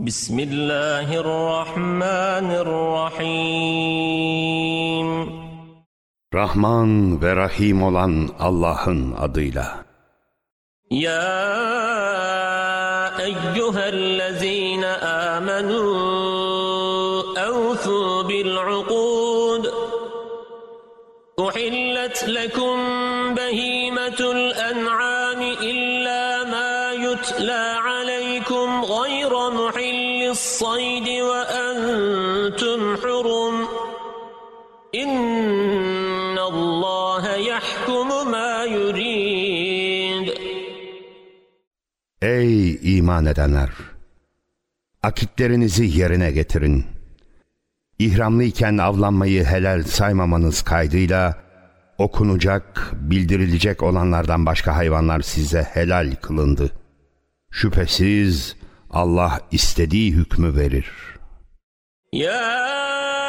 بسم الله الرحمن الرحيم. رحمن ورحيم olan Allah'ın adıyla يا أيها الذين آمنوا أوفوا بالعقود. أحلت لكم iman edenler! Akitlerinizi yerine getirin. İhramlıyken avlanmayı helal saymamanız kaydıyla okunacak, bildirilecek olanlardan başka hayvanlar size helal kılındı. Şüphesiz Allah istediği hükmü verir. يا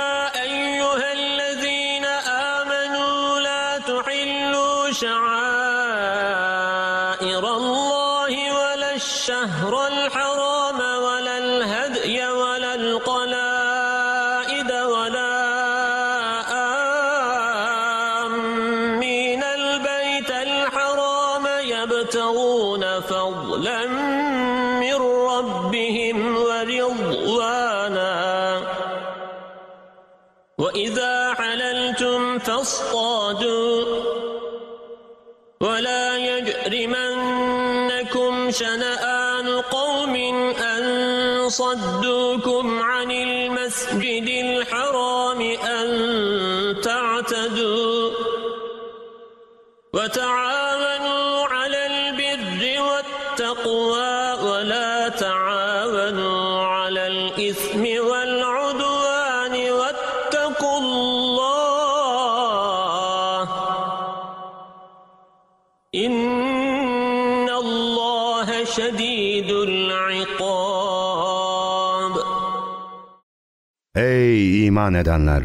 iman edenler!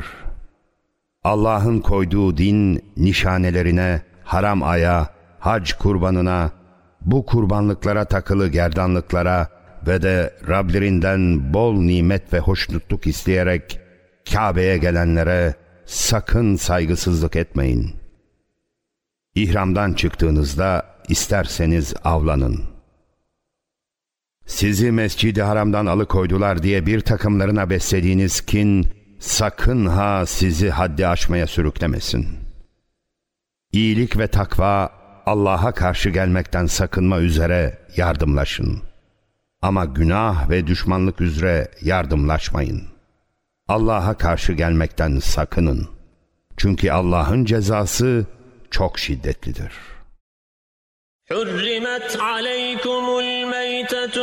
Allah'ın koyduğu din nişanelerine, haram aya, hac kurbanına, bu kurbanlıklara takılı gerdanlıklara ve de Rablerinden bol nimet ve hoşnutluk isteyerek Kabe'ye gelenlere sakın saygısızlık etmeyin. İhramdan çıktığınızda isterseniz avlanın.'' Sizi mescidi haramdan alıkoydular diye bir takımlarına beslediğiniz kin sakın ha sizi haddi aşmaya sürüklemesin. İyilik ve takva Allah'a karşı gelmekten sakınma üzere yardımlaşın. Ama günah ve düşmanlık üzere yardımlaşmayın. Allah'a karşı gelmekten sakının. Çünkü Allah'ın cezası çok şiddetlidir.'' حرمت عليكم الميتة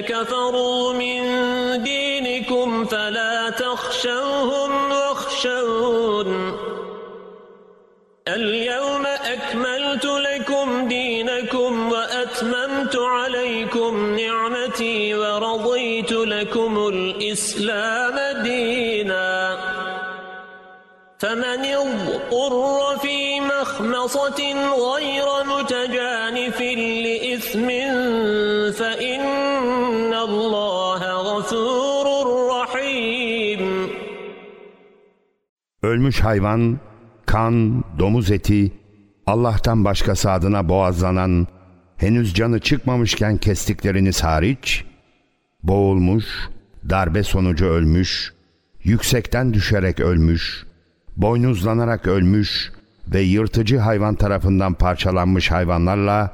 كفروا من دينكم فلا تخشوهم واخشون. اليوم أكملت لكم دينكم وأتممت عليكم نعمتي ورضيت لكم الإسلام دينا. فمن اضطر في مخمصة غير متجانف لإثم Ölmüş hayvan, kan, domuz eti, Allah'tan başkası adına boğazlanan, henüz canı çıkmamışken kestikleriniz hariç, boğulmuş, darbe sonucu ölmüş, yüksekten düşerek ölmüş, boynuzlanarak ölmüş ve yırtıcı hayvan tarafından parçalanmış hayvanlarla,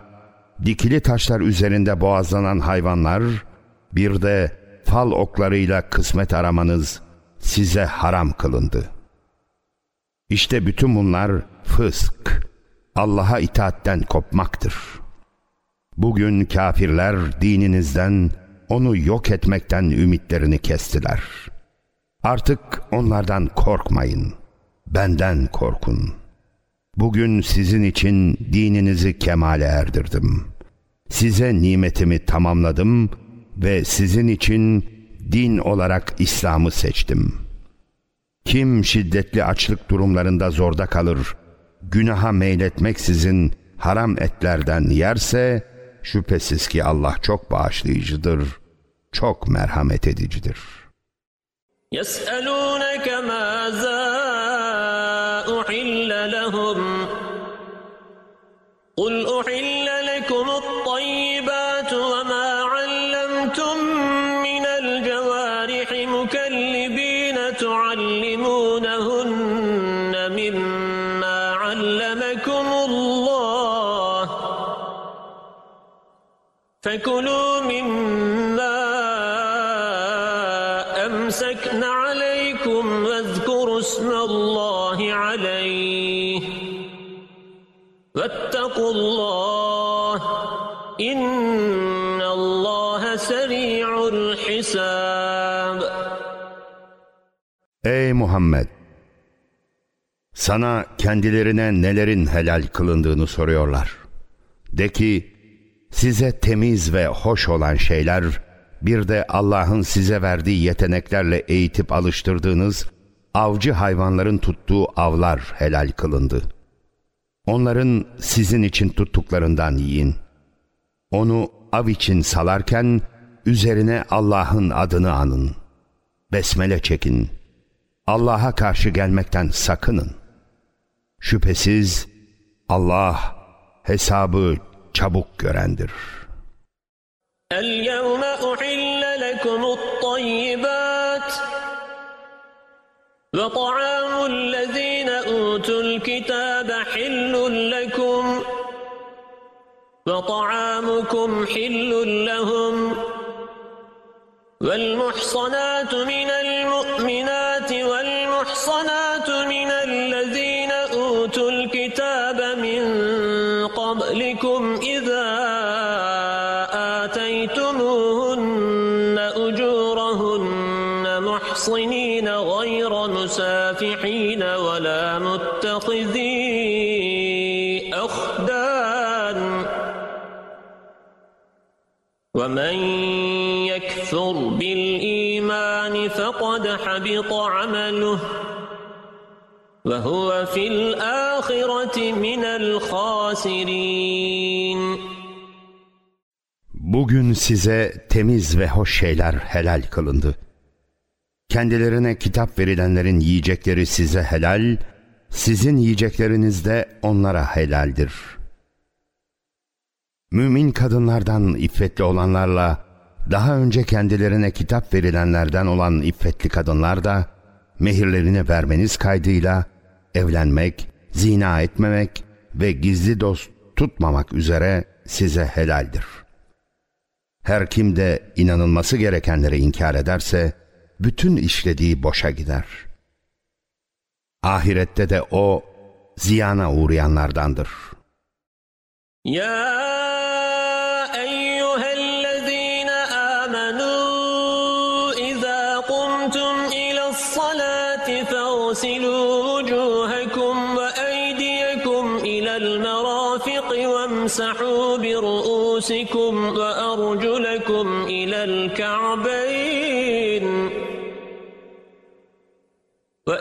dikili taşlar üzerinde boğazlanan hayvanlar, bir de fal oklarıyla kısmet aramanız size haram kılındı. İşte bütün bunlar fısk, Allah'a itaatten kopmaktır. Bugün kafirler dininizden, onu yok etmekten ümitlerini kestiler. Artık onlardan korkmayın, benden korkun. Bugün sizin için dininizi kemale erdirdim. Size nimetimi tamamladım ve sizin için din olarak İslam'ı seçtim. Kim şiddetli açlık durumlarında zorda kalır, günaha meyletmeksizin haram etlerden yerse, şüphesiz ki Allah çok bağışlayıcıdır, çok merhamet edicidir. يسألونك ماذا Muhammed! Sana kendilerine nelerin helal kılındığını soruyorlar. De ki, size temiz ve hoş olan şeyler, bir de Allah'ın size verdiği yeteneklerle eğitip alıştırdığınız avcı hayvanların tuttuğu avlar helal kılındı. Onların sizin için tuttuklarından yiyin. Onu av için salarken üzerine Allah'ın adını anın. Besmele çekin. Allah'a karşı gelmekten sakının. Şüphesiz Allah hesabı çabuk görendir. اليوم أحل لكم الطيبات وطعام الذين أوتوا الكتاب حل لكم وطعامكم حل لهم والمحصنات من حبط عمله وهو في الآخرة من الخاسرين Bugün size temiz ve hoş şeyler helal kılındı. Kendilerine kitap verilenlerin yiyecekleri size helal, sizin yiyecekleriniz de onlara helaldir. Mümin kadınlardan iffetli olanlarla, daha önce kendilerine kitap verilenlerden olan iffetli kadınlar da, mehirlerini vermeniz kaydıyla, evlenmek, zina etmemek ve gizli dost tutmamak üzere size helaldir. Her kim de inanılması gerekenleri inkar ederse, bütün işlediği boşa gider. Ahirette de o, ziyana uğrayanlardandır. يا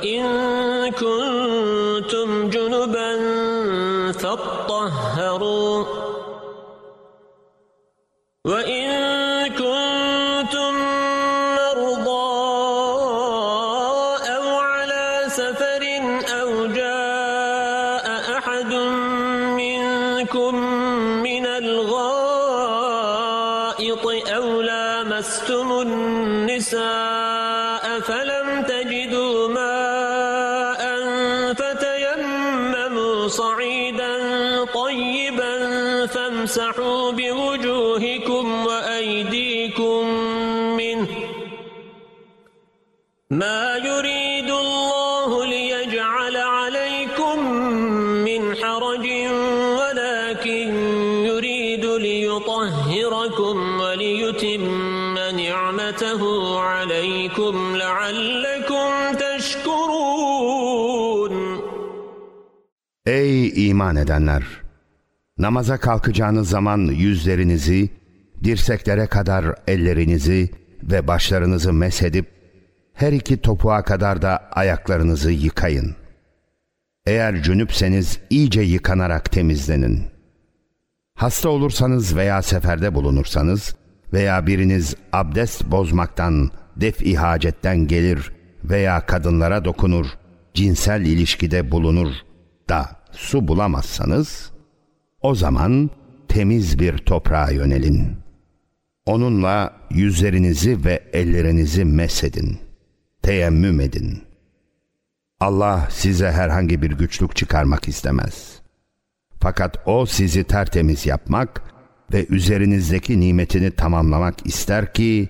وإن لَعَلَّكُمْ تَشْكُرُونَ Ey iman edenler! Namaza kalkacağınız zaman yüzlerinizi, dirseklere kadar ellerinizi ve başlarınızı meshedip, her iki topuğa kadar da ayaklarınızı yıkayın. Eğer cünüpseniz iyice yıkanarak temizlenin. Hasta olursanız veya seferde bulunursanız veya biriniz abdest bozmaktan def-i hacetten gelir veya kadınlara dokunur, cinsel ilişkide bulunur da su bulamazsanız, o zaman temiz bir toprağa yönelin. Onunla yüzlerinizi ve ellerinizi mesedin, teyemmüm edin. Allah size herhangi bir güçlük çıkarmak istemez. Fakat O sizi tertemiz yapmak ve üzerinizdeki nimetini tamamlamak ister ki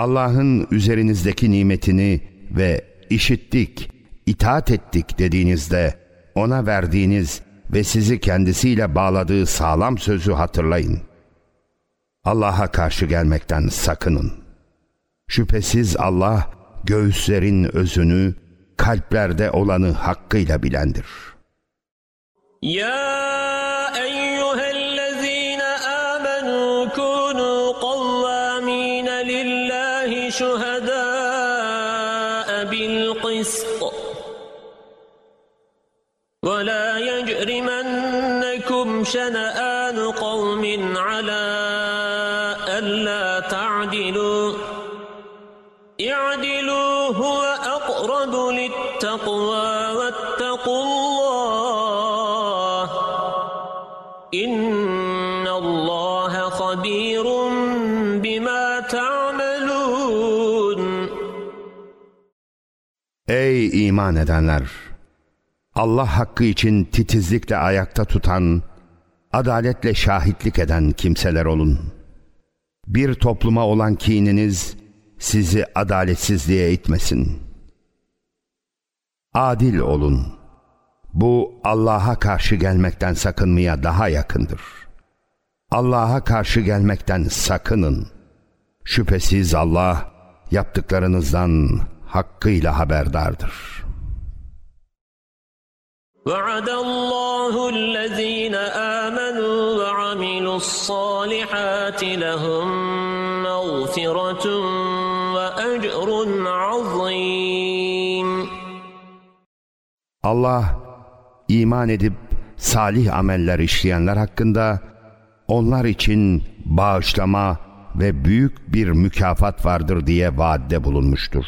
Allah'ın üzerinizdeki nimetini ve işittik, itaat ettik dediğinizde ona verdiğiniz ve sizi kendisiyle bağladığı sağlam sözü hatırlayın. Allah'a karşı gelmekten sakının. Şüphesiz Allah göğüslerin özünü, kalplerde olanı hakkıyla bilendir. Ya ey شنآن قوم على ألا تعدلوا. اعدلوا هو أقرب للتقوى واتقوا الله. إن الله خبير بما تعملون. Ey iman edenler! Allah hakkı için titizlikle ayakta tutan, adaletle şahitlik eden kimseler olun. Bir topluma olan kininiz sizi adaletsizliğe itmesin. Adil olun. Bu Allah'a karşı gelmekten sakınmaya daha yakındır. Allah'a karşı gelmekten sakının. Şüphesiz Allah yaptıklarınızdan hakkıyla haberdardır. وعد الله الذين آمنوا وعملوا الصالحات لهم مغفرة وأجر عظيم Allah iman edip salih ameller işleyenler hakkında onlar için bağışlama ve büyük bir mükafat vardır diye vaadde bulunmuştur.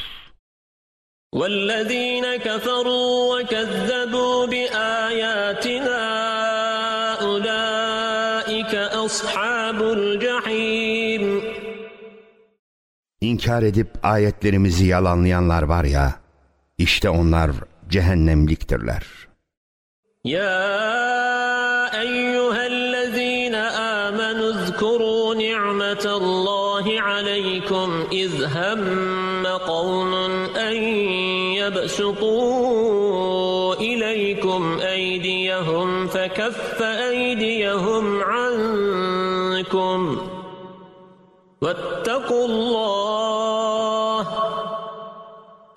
والذين كفروا وكذبوا بآياتنا أولئك أصحاب الجحيم İnkar edip ayetlerimizi yalanlayanlar var ya, işte onlar cehennemliktirler. يا أيها الذين آمنوا اذكروا نعمة الله أيديهم عنكم واتقوا الله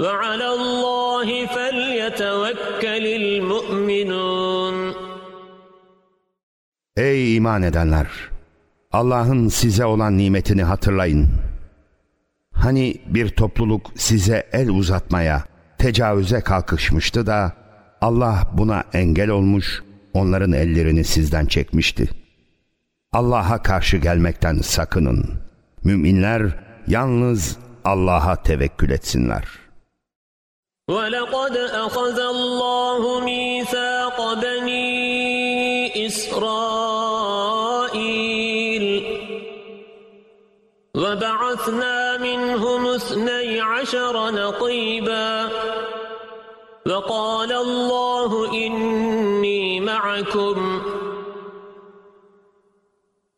وعلى الله فليتوكل المؤمنون Ey iman edenler! Allah'ın size olan nimetini hatırlayın. Hani bir topluluk size el uzatmaya, tecavüze kalkışmıştı da Allah buna engel olmuş, onların ellerini sizden çekmişti. Allah'a karşı gelmekten sakının. Müminler yalnız Allah'a tevekkül etsinler. ولقد أخذ الله ميثاق بني إسرائيل وبعثنا منهم اثني عشر نقيبا وقال الله إني معكم.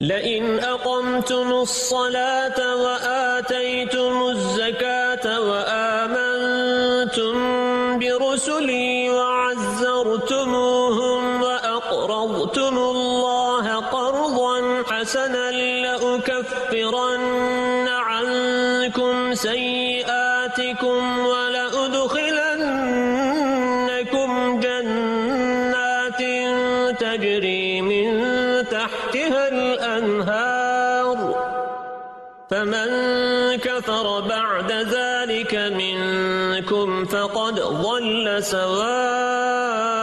لئن أقمتم الصلاة وآتيتم سواء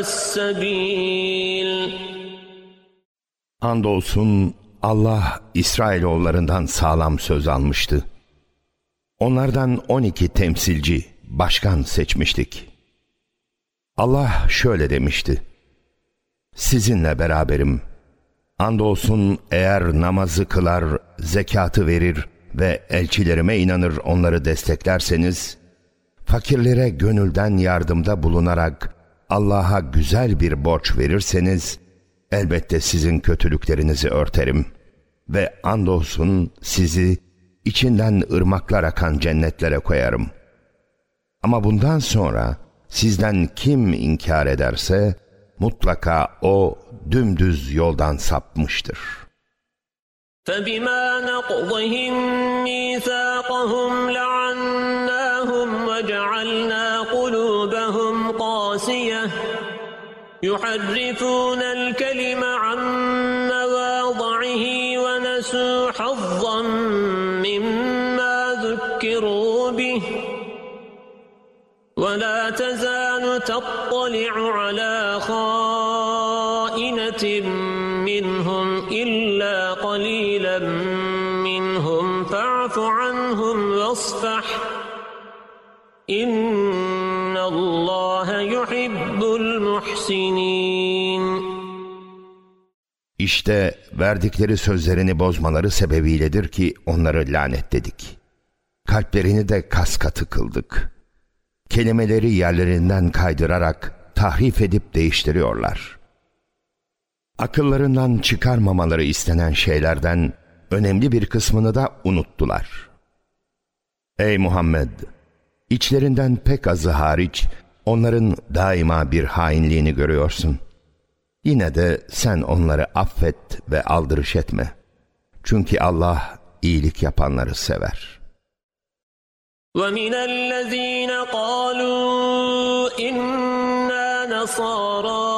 السبيل Andolsun Allah İsrailoğullarından sağlam söz almıştı. Onlardan 12 temsilci, başkan seçmiştik. Allah şöyle demişti. Sizinle beraberim. Andolsun eğer namazı kılar, zekatı verir ve elçilerime inanır onları desteklerseniz, fakirlere gönülden yardımda bulunarak Allah'a güzel bir borç verirseniz, elbette sizin kötülüklerinizi örterim ve andolsun sizi içinden ırmaklar akan cennetlere koyarım. Ama bundan sonra sizden kim inkar ederse mutlaka o dümdüz yoldan sapmıştır. فبما نقضهم ميثاقهم لعناهم وجعلنا قلوبهم قاسية. يحرفون الكلم عن مواضعه ونسوا حظا مما ذكروا به. ولا تزال تطلع على خائنة منهم. İşte verdikleri sözlerini bozmaları sebebiyledir ki onları lanetledik. Kalplerini de kas katı kıldık. Kelimeleri yerlerinden kaydırarak tahrif edip değiştiriyorlar. Akıllarından çıkarmamaları istenen şeylerden önemli bir kısmını da unuttular. Ey Muhammed! İçlerinden pek azı hariç onların daima bir hainliğini görüyorsun.'' Yine de sen onları affet ve aldırış etme. Çünkü Allah iyilik yapanları sever. ومن الذين قالوا إنا نصارى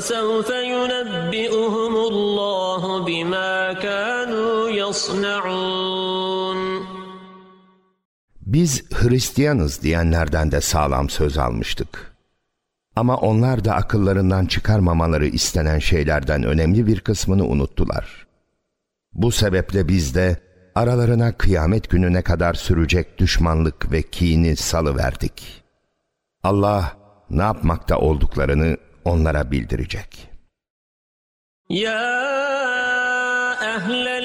وسوف ينبئهم الله بما كانوا يصنعون Biz Hristiyanız diyenlerden de sağlam söz almıştık. Ama onlar da akıllarından çıkarmamaları istenen şeylerden önemli bir kısmını unuttular. Bu sebeple biz de aralarına kıyamet gününe kadar sürecek düşmanlık ve kini salıverdik. Allah ne yapmakta olduklarını onlara bildirecek. Ya ehle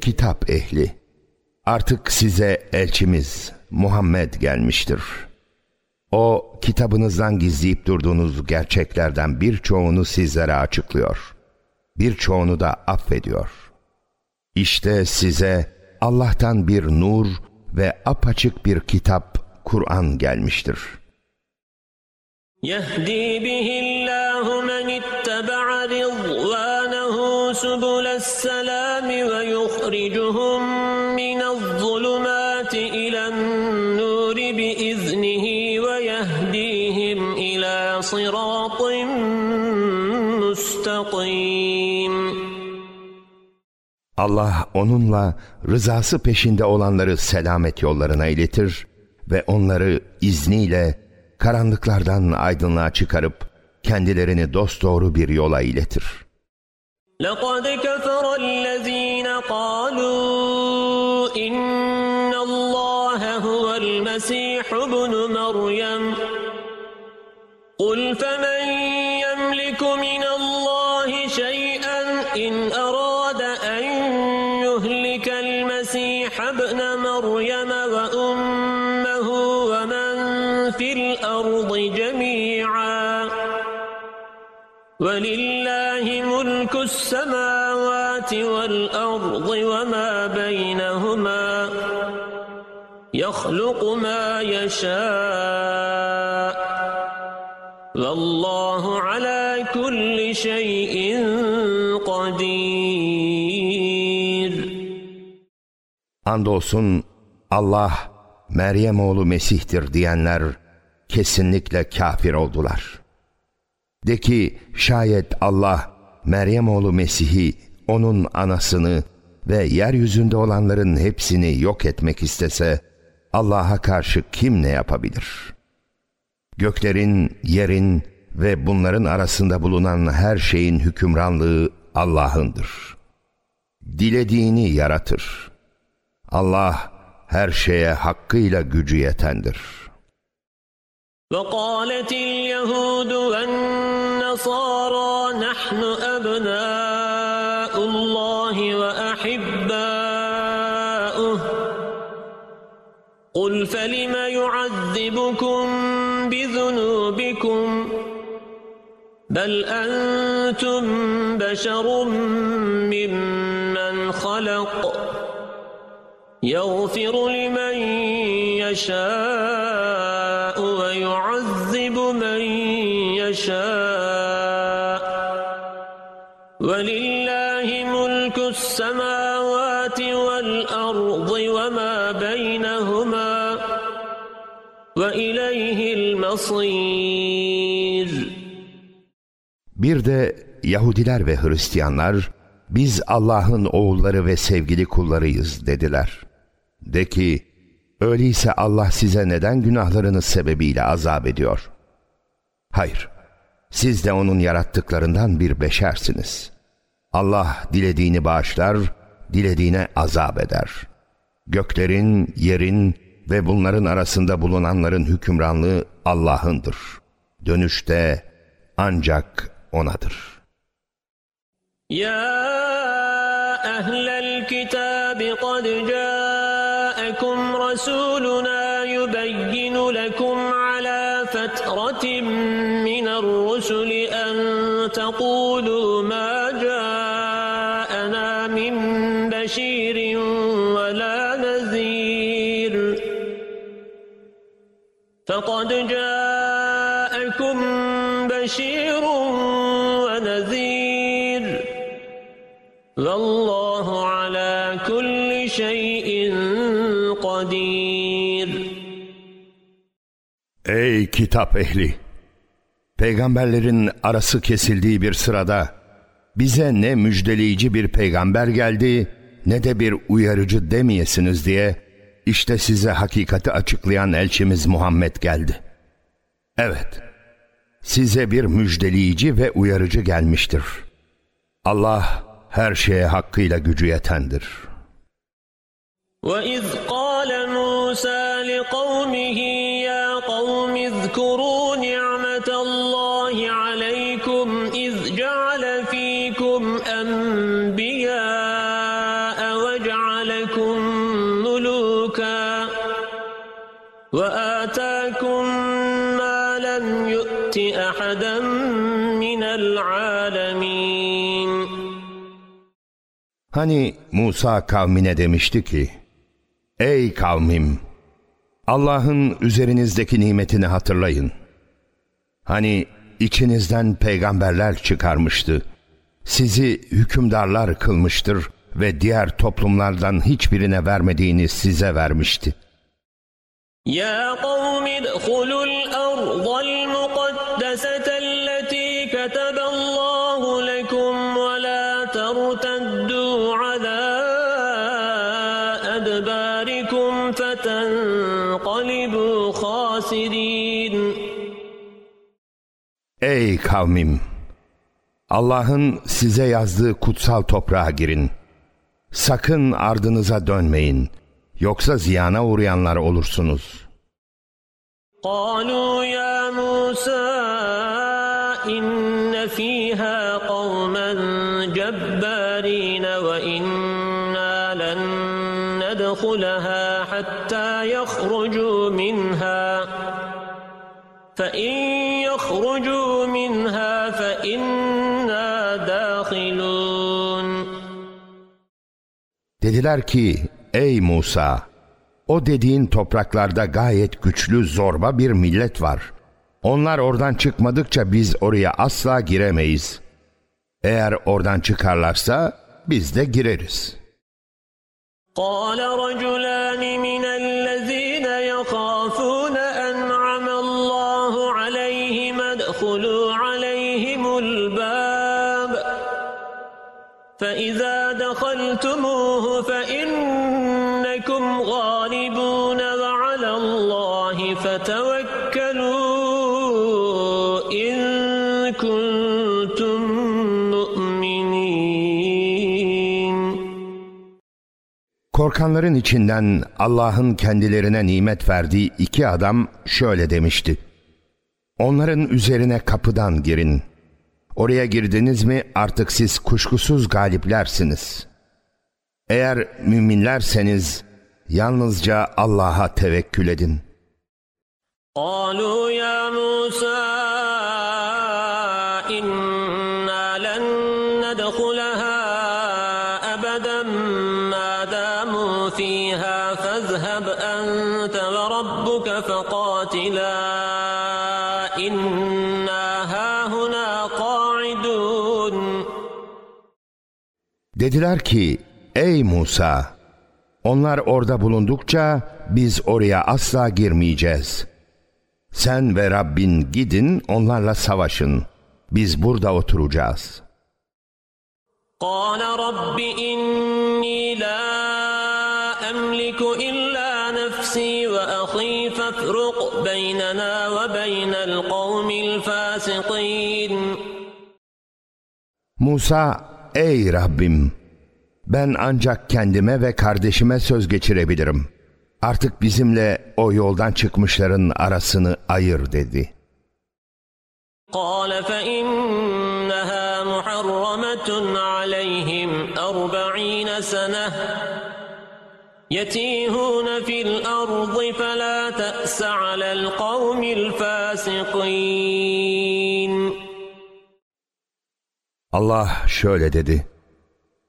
kitap ehli. Artık size elçimiz Muhammed gelmiştir. O kitabınızdan gizleyip durduğunuz gerçeklerden birçoğunu sizlere açıklıyor. Birçoğunu da affediyor. İşte size Allah'tan bir nur ve apaçık bir kitap Kur'an gelmiştir. Yehdi bihillahu men ittebaa rizvanehu subules selam السلام ويخرجهم من الظلمات إلى النور بإذنه ويهديهم إلى صراط مستقيم Allah onunla rızası peşinde olanları selamet yollarına iletir ve onları izniyle karanlıklardan aydınlığa çıkarıp kendilerini dosdoğru bir yola iletir. لقد كفر الذين قالوا إن الله هو المسيح ابن مريم. قل فمن يخلق ما يشاء والله على كل شيء قدير Andolsun Allah Meryem oğlu Mesih'tir diyenler kesinlikle kafir oldular. De ki şayet Allah Meryem oğlu Mesih'i, onun anasını ve yeryüzünde olanların hepsini yok etmek istese Allah'a karşı kim ne yapabilir? Göklerin, yerin ve bunların arasında bulunan her şeyin hükümranlığı Allah'ındır. Dilediğini yaratır. Allah her şeye hakkıyla gücü yetendir. وقالت اليهود والنصارى نحن أبناء قل فلم يعذبكم بذنوبكم بل أنتم بشر ممن خلق يغفر لمن يشاء وإليه المصير Bir de Yahudiler ve Hristiyanlar biz Allah'ın oğulları ve sevgili kullarıyız dediler. De ki öyleyse Allah size neden günahlarınız sebebiyle azap ediyor? Hayır, siz de onun yarattıklarından bir beşersiniz. Allah dilediğini bağışlar, dilediğine azap eder. Göklerin, yerin ve bunların arasında bulunanların hükümranlığı Allah'ındır. Dönüşte ancak O'nadır. Ya ehlel kitabi kad ca'ekum rasuluna yubeyyinu lekum ala fetratin minel rusuli en tekulu ma ca'ena min beşirin فقد جاءكم بشير ونذير والله على كل شيء قدير Ey kitap ehli! Peygamberlerin arası kesildiği bir sırada bize ne müjdeleyici bir peygamber geldi ne de bir uyarıcı demeyesiniz diye işte size hakikati açıklayan elçimiz Muhammed geldi. Evet, size bir müjdeleyici ve uyarıcı gelmiştir. Allah her şeye hakkıyla gücü yetendir. وإذ قال موسى لقومه يا قوم اذكروا Hani Musa kavmine demişti ki, Ey kavmim! Allah'ın üzerinizdeki nimetini hatırlayın. Hani içinizden peygamberler çıkarmıştı. Sizi hükümdarlar kılmıştır ve diğer toplumlardan hiçbirine vermediğini size vermişti. Ya kavmi dhulul ardal Ey kavmim! Allah'ın size yazdığı kutsal toprağa girin. Sakın ardınıza dönmeyin. Yoksa ziyana uğrayanlar olursunuz. قالوا يا موسى إن فيها قوما جبارين وإنا لن ندخلها حتى يخرجوا منها فإن Dediler ki, ey Musa! O dediğin topraklarda gayet güçlü, zorba bir millet var. Onlar oradan çıkmadıkça biz oraya asla giremeyiz. Eğer oradan çıkarlarsa biz de gireriz. قال رجلان من الذين يخافون أنعم الله عليهم ادخلوا عليهم الباب فإذا دخلتموه Korkanların içinden Allah'ın kendilerine nimet verdiği iki adam şöyle demişti. Onların üzerine kapıdan girin. Oraya girdiniz mi artık siz kuşkusuz galiplersiniz. Eğer müminlerseniz yalnızca Allah'a tevekkül edin. قالوا يا موسى Dediler ki, ey Musa! Onlar orada bulundukça biz oraya asla girmeyeceğiz. Sen ve Rabbin gidin onlarla savaşın. Biz burada oturacağız. قال رب إني لا أملك إلا نفسي وأخي فافرق بيننا وبين القوم الفاسقين Musa, ey Rabbim! Ben ancak kendime ve kardeşime söz geçirebilirim. Artık bizimle o yoldan çıkmışların arasını ayır dedi. قال فإنها محرمة عليهم أربعين سنة يتيهون في الأرض فلا تأس على القوم الفاسقين Allah şöyle dedi.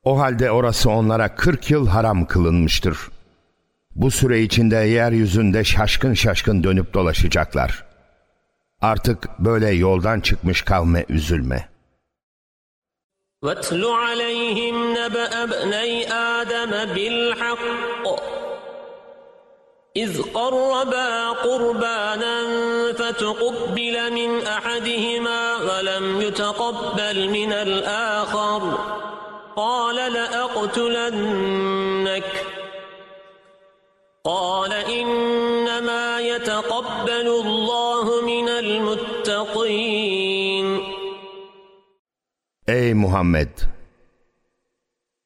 O halde orası onlara 40 yıl haram kılınmıştır. Bu süre içinde yeryüzünde şaşkın şaşkın dönüp dolaşacaklar. Artık böyle yoldan çıkmış kavme üzülme. واتل عليهم نبأ ابني آدم بالحق إذ قربا قربانا فتقبل من أحدهما ولم يتقبل من الآخر قال لأقتلنك قال إنما يتقبل الله من المتقين Ey Muhammed!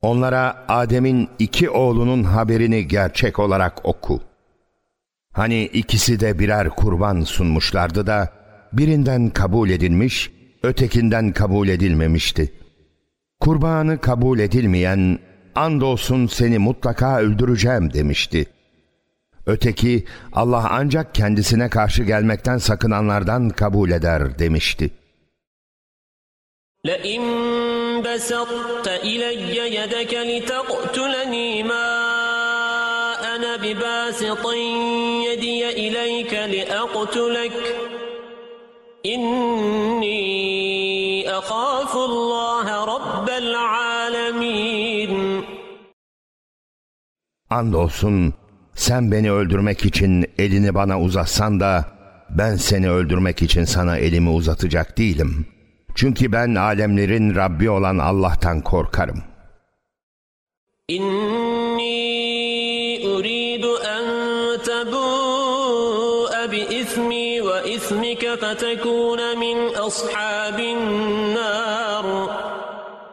Onlara Adem'in iki oğlunun haberini gerçek olarak oku. Hani ikisi de birer kurban sunmuşlardı da birinden kabul edilmiş, ötekinden kabul edilmemişti. Kurbanı kabul edilmeyen, andolsun seni mutlaka öldüreceğim demişti. Öteki, Allah ancak kendisine karşı gelmekten sakınanlardan kabul eder demişti. لئن بسطت إلي يدك لتقتلني ما أنا بباسط يدي إليك لأقتلك إني أخاف الله رب العالمين Andolsun sen beni öldürmek için elini bana uzatsan da ben seni öldürmek için sana elimi uzatacak değilim. Çünkü ben alemlerin Rabbi olan Allah'tan korkarım. İnni تبوء بإثمي وإثمك فتكون من أصحاب النار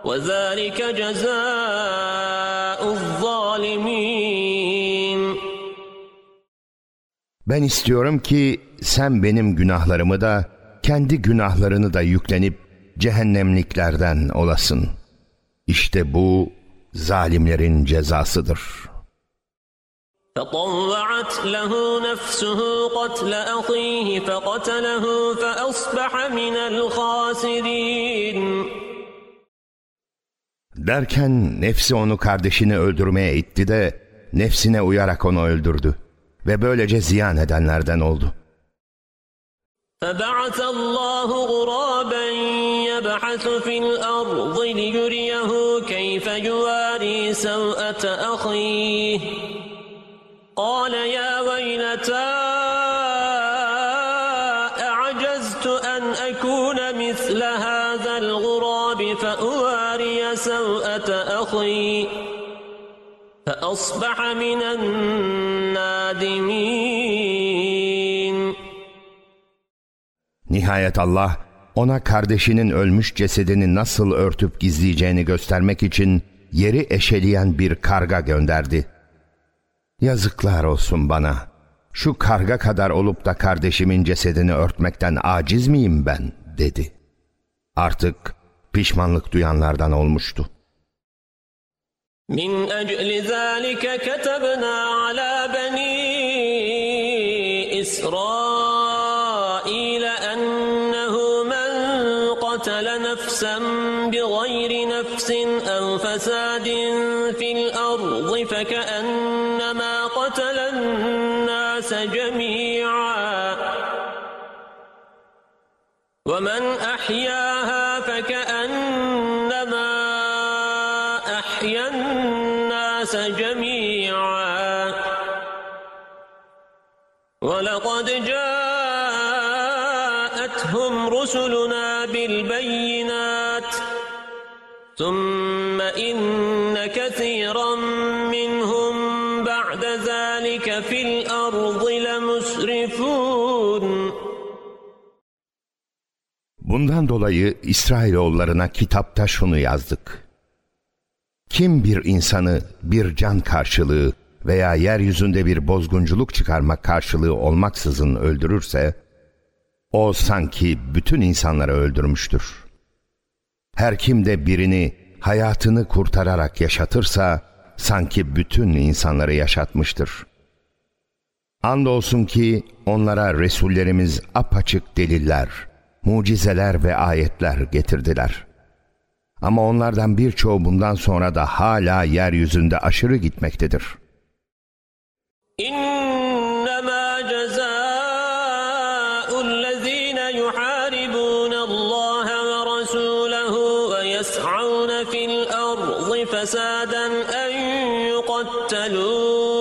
وذلك جزاء الظالمين Ben istiyorum ki sen benim günahlarımı da kendi günahlarını da yüklenip cehennemliklerden olasın. İşte bu zalimlerin cezasıdır. فطوعت له نفسه قتل أخيه فقتله فأصبح من الخاسرين Derken nefsi onu kardeşini öldürmeye itti de nefsine uyarak onu öldürdü ve böylece ziyan edenlerden oldu. فبعث الله غرابا يبحث في الأرض ليريه كيف يواري سوءة أخيه قال يا ويلتى أعجزت أن أكون مثل هذا الغراب فأواري سوءة أخي فأصبح من النادمين Nihayet Allah ona kardeşinin ölmüş cesedini nasıl örtüp gizleyeceğini göstermek için yeri eşeleyen bir karga gönderdi. Yazıklar olsun bana. Şu karga kadar olup da kardeşimin cesedini örtmekten aciz miyim ben?'' dedi. Artık pişmanlık duyanlardan olmuştu. Min ecli zalike ketebna ala beni İsrail ennehu men qatala nefsen bi gayri nefsin ev fesadin fil ardı fekeen ومن Bundan dolayı İsrailoğullarına kitapta şunu yazdık. Kim bir insanı bir can karşılığı veya yeryüzünde bir bozgunculuk çıkarmak karşılığı olmaksızın öldürürse, o sanki bütün insanları öldürmüştür. Her kim de birini hayatını kurtararak yaşatırsa, sanki bütün insanları yaşatmıştır. Andolsun ki onlara Resullerimiz apaçık deliller, mucizeler ve ayetler getirdiler. Ama onlardan birçoğu bundan sonra da hala yeryüzünde aşırı gitmektedir. İnnemâ cezâullezîne yuhâribûne Allâhe ve rasûlehu ve yes'avne fil ardı fesâden en yukattelûn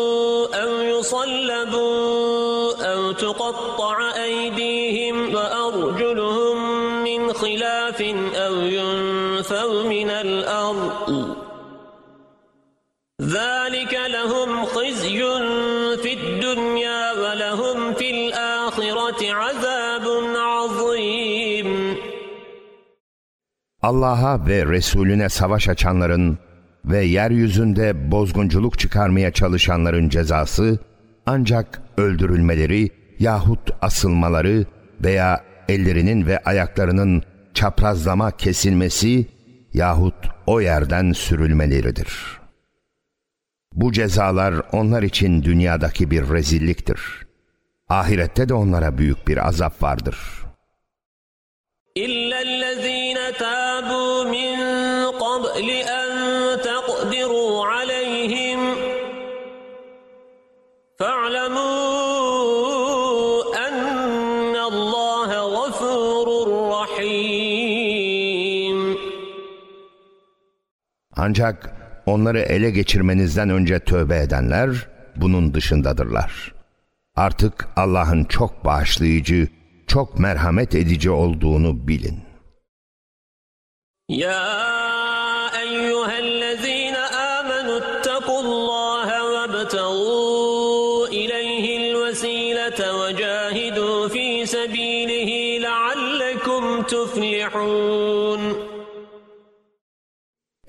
Allah'a ve Resulüne savaş açanların ve yeryüzünde bozgunculuk çıkarmaya çalışanların cezası ancak öldürülmeleri yahut asılmaları veya ellerinin ve ayaklarının çaprazlama kesilmesi yahut o yerden sürülmeleridir. Bu cezalar onlar için dünyadaki bir rezilliktir. Ahirette de onlara büyük bir azap vardır. İllellezî فاعلموا أن الله غفور رحيم Ancak onları ele geçirmenizden önce tövbe edenler bunun dışındadırlar. Artık Allah'ın çok bağışlayıcı, çok merhamet edici olduğunu bilin. يا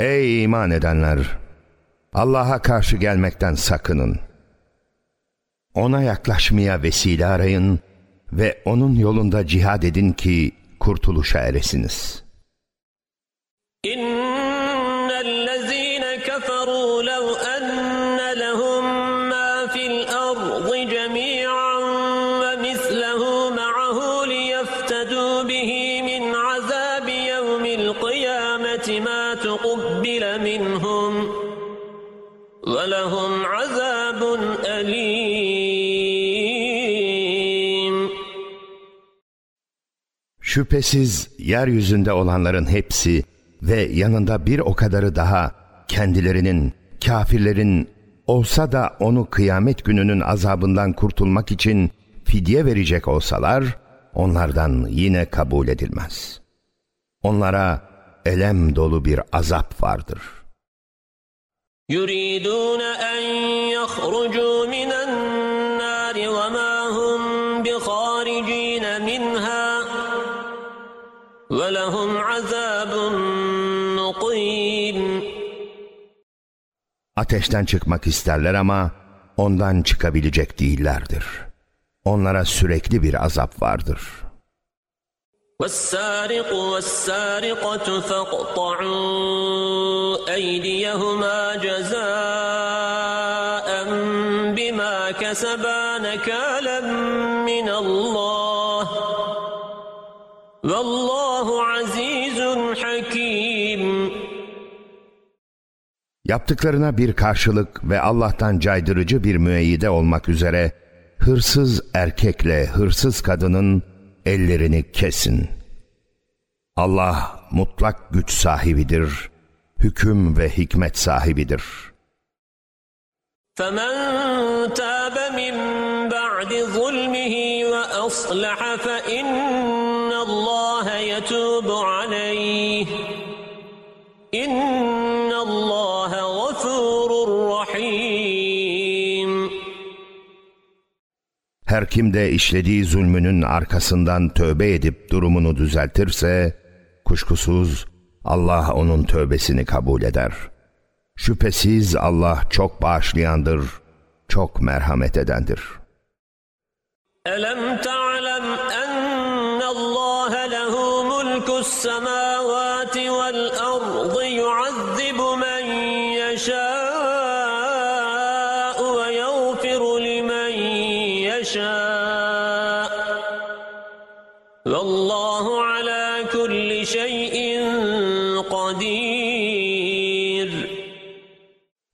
Ey iman edenler! Allah'a karşı gelmekten sakının. Ona yaklaşmaya vesile arayın ve onun yolunda cihad edin ki kurtuluşa eresiniz. إن Şüphesiz yeryüzünde olanların hepsi ve yanında bir o kadarı daha kendilerinin, kafirlerin olsa da onu kıyamet gününün azabından kurtulmak için fidye verecek olsalar, onlardan yine kabul edilmez. Onlara elem dolu bir azap vardır. يريدون أن يخرجوا من النار وما ولهم عذاب مقيم Ateşten çıkmak isterler ama ondan çıkabilecek değillerdir. Onlara sürekli bir azap vardır. والسارق والسارقة فاقطعوا أيديهما جزاء بما كسبا نكالا من الله والله عزيز حكيم Yaptıklarına bir karşılık ve Allah'tan caydırıcı bir müeyyide olmak üzere hırsız erkekle hırsız kadının ellerini kesin. Allah mutlak güç sahibidir, hüküm ve hikmet sahibidir. فمن تاب من بعد ظلمه وأصلح فإن الله يتوب عليه إن الله غفور رحيم Her kim de işlediği zulmünün arkasından tövbe edip durumunu düzeltirse, kuşkusuz Allah onun tövbesini kabul eder. Şüphesiz Allah çok bağışlayandır, çok merhamet edendir. ألم السماوات والأرض يعذب من يشاء ويغفر لمن يشاء والله على كل شيء قدير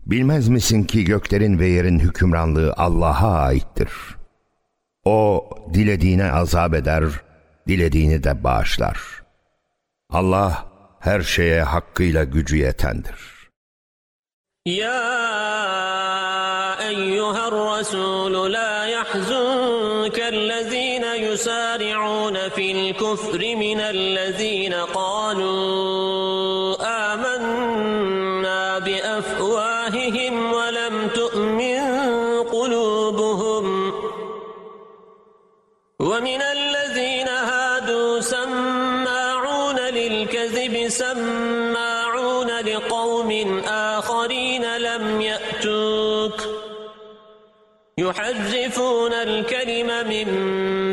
Bilmez misin ki göklerin ve yerin hükümranlığı Allah'a aittir. O dilediğine azap eder, dilediğini de bağışlar. Allah her şeye hakkıyla gücü yetendir. يا أيها الرسول لا يحزنك الذين يسارعون في الكفر من يحرفون الكلم من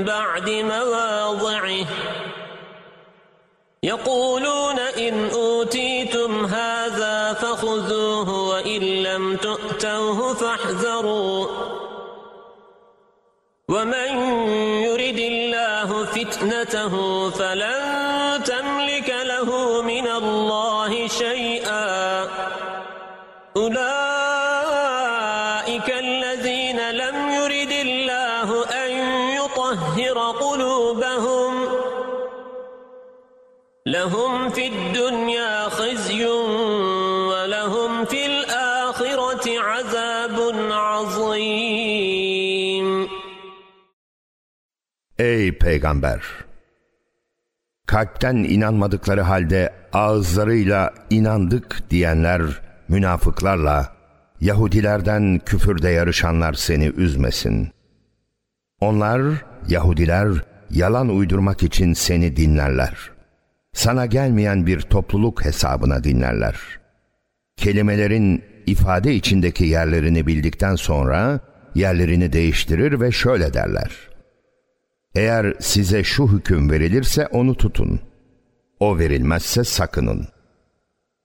بعد مواضعه. يقولون إن أوتيتم هذا فخذوه وإن لم تؤتوه فاحذروا. ومن يرد الله فتنته فلن Ey peygamber! Kalpten inanmadıkları halde ağızlarıyla inandık diyenler münafıklarla, Yahudilerden küfürde yarışanlar seni üzmesin. Onlar, Yahudiler, yalan uydurmak için seni dinlerler. Sana gelmeyen bir topluluk hesabına dinlerler. Kelimelerin ifade içindeki yerlerini bildikten sonra yerlerini değiştirir ve şöyle derler. Eğer size şu hüküm verilirse onu tutun. O verilmezse sakının.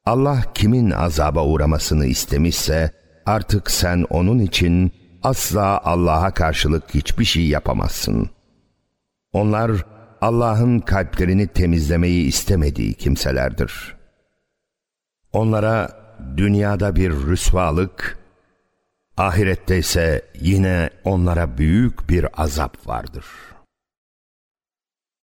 Allah kimin azaba uğramasını istemişse artık sen onun için asla Allah'a karşılık hiçbir şey yapamazsın. Onlar Allah'ın kalplerini temizlemeyi istemediği kimselerdir. Onlara dünyada bir rüsvalık, ahirette ise yine onlara büyük bir azap vardır.''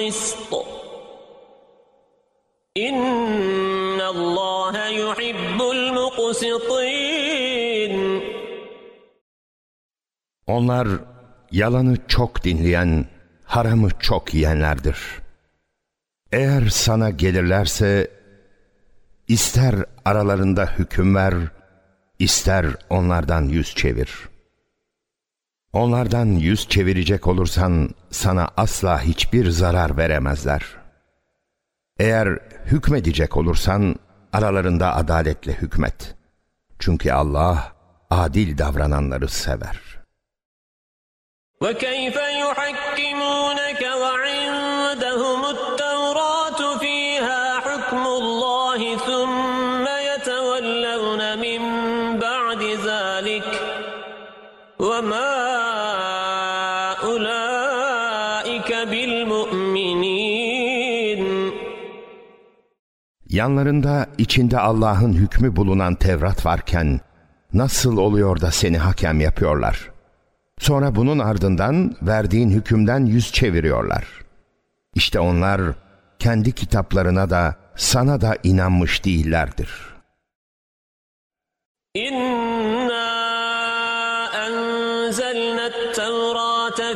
بالقسط إن الله يحب المقسطين Onlar yalanı çok dinleyen, haramı çok yiyenlerdir. Eğer sana gelirlerse, ister aralarında hüküm ver, ister onlardan yüz çevir.'' Onlardan yüz çevirecek olursan sana asla hiçbir zarar veremezler. Eğer hükmedecek olursan aralarında adaletle hükmet. Çünkü Allah adil davrananları sever. وَكَيْفَ يُحَكِّمُونَكَ Yanlarında içinde Allah'ın hükmü bulunan Tevrat varken nasıl oluyor da seni hakem yapıyorlar? Sonra bunun ardından verdiğin hükümden yüz çeviriyorlar. İşte onlar kendi kitaplarına da sana da inanmış değillerdir. İnna enzelna tevrate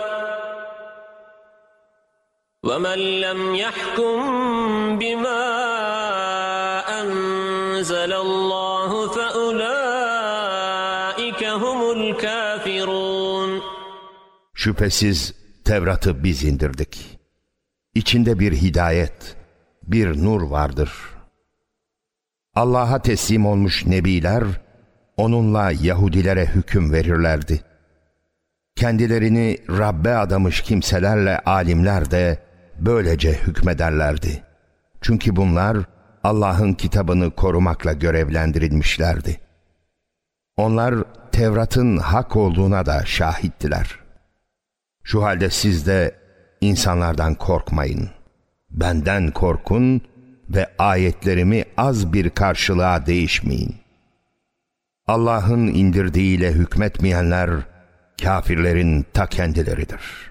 ومن لم يحكم بما أنزل الله Şüphesiz Tevrat'ı biz indirdik. İçinde bir hidayet, bir nur vardır. Allah'a teslim olmuş nebiler, onunla Yahudilere hüküm verirlerdi. Kendilerini Rabbe adamış kimselerle alimler de böylece hükmederlerdi. Çünkü bunlar Allah'ın kitabını korumakla görevlendirilmişlerdi. Onlar Tevrat'ın hak olduğuna da şahittiler. Şu halde siz de insanlardan korkmayın. Benden korkun ve ayetlerimi az bir karşılığa değişmeyin. Allah'ın indirdiğiyle hükmetmeyenler kafirlerin ta kendileridir.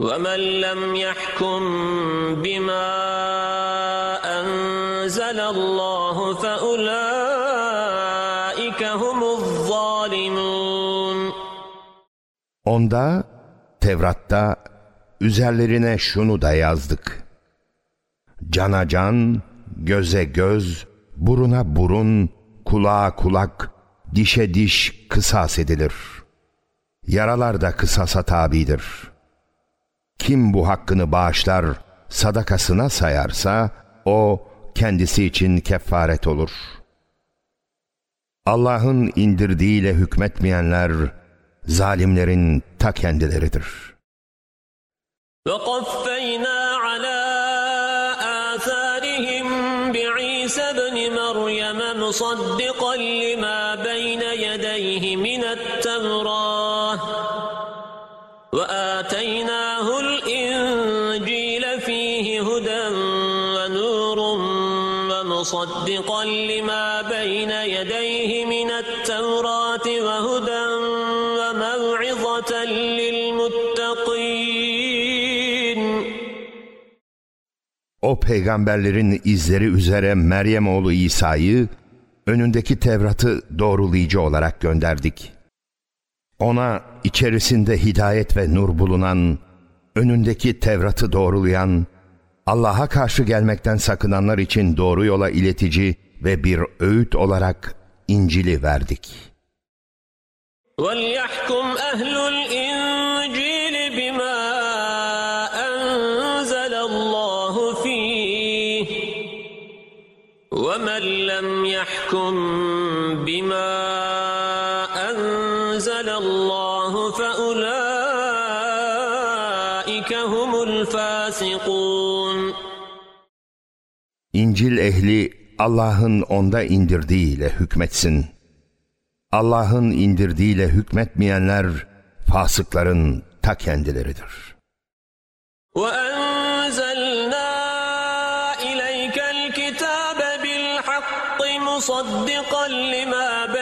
ومن لم يحكم بما أنزل الله فأولئك هم الظالمون Onda, Tevrat'ta üzerlerine şunu da yazdık. Cana can, göze göz, buruna burun, kulağa kulak, dişe diş kısas edilir. Yaralar da kısasa tabidir. Kim bu hakkını bağışlar, sadakasına sayarsa, o kendisi için kefaret olur. Allah'ın indirdiğiyle hükmetmeyenler, zalimlerin ta kendileridir. وقفينا على آثارهم بعيسى ابن مريم مصدقا لما بين يديه من التوراة وآتيناه ومصدقا لما بين يديه من التوراة وهدى وموعظة للمتقين O peygamberlerin izleri üzere Meryem oğlu İsa'yı önündeki Tevrat'ı doğrulayıcı olarak gönderdik. Ona içerisinde hidayet ve nur bulunan, önündeki Tevrat'ı doğrulayan, Allah'a karşı gelmekten sakınanlar için doğru yola iletici ve bir öğüt olarak İncil'i verdik. وليحكم أهل الإنجيل بما أنزل الله فيه ومن لم يحكم İncil ehli Allah'ın onda indirdiğiyle hükmetsin. Allah'ın indirdiğiyle hükmetmeyenler fasıkların ta kendileridir. وأنزلنا إليك الكتاب بالحق مصدقا لما بين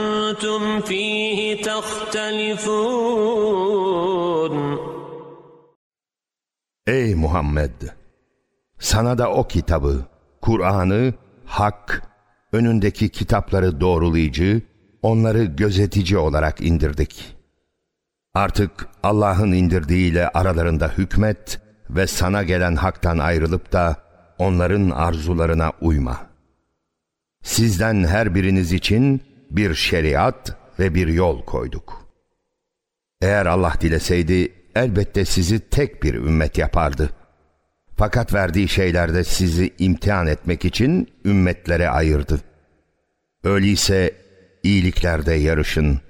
فيه تختلفون Ey Muhammed! Sana da o kitabı, Kur'an'ı, hak, önündeki kitapları doğrulayıcı, onları gözetici olarak indirdik. Artık Allah'ın indirdiğiyle aralarında hükmet ve sana gelen haktan ayrılıp da onların arzularına uyma. Sizden her biriniz için bir şeriat ve bir yol koyduk. Eğer Allah dileseydi elbette sizi tek bir ümmet yapardı. Fakat verdiği şeylerde sizi imtihan etmek için ümmetlere ayırdı. Öyleyse iyiliklerde yarışın.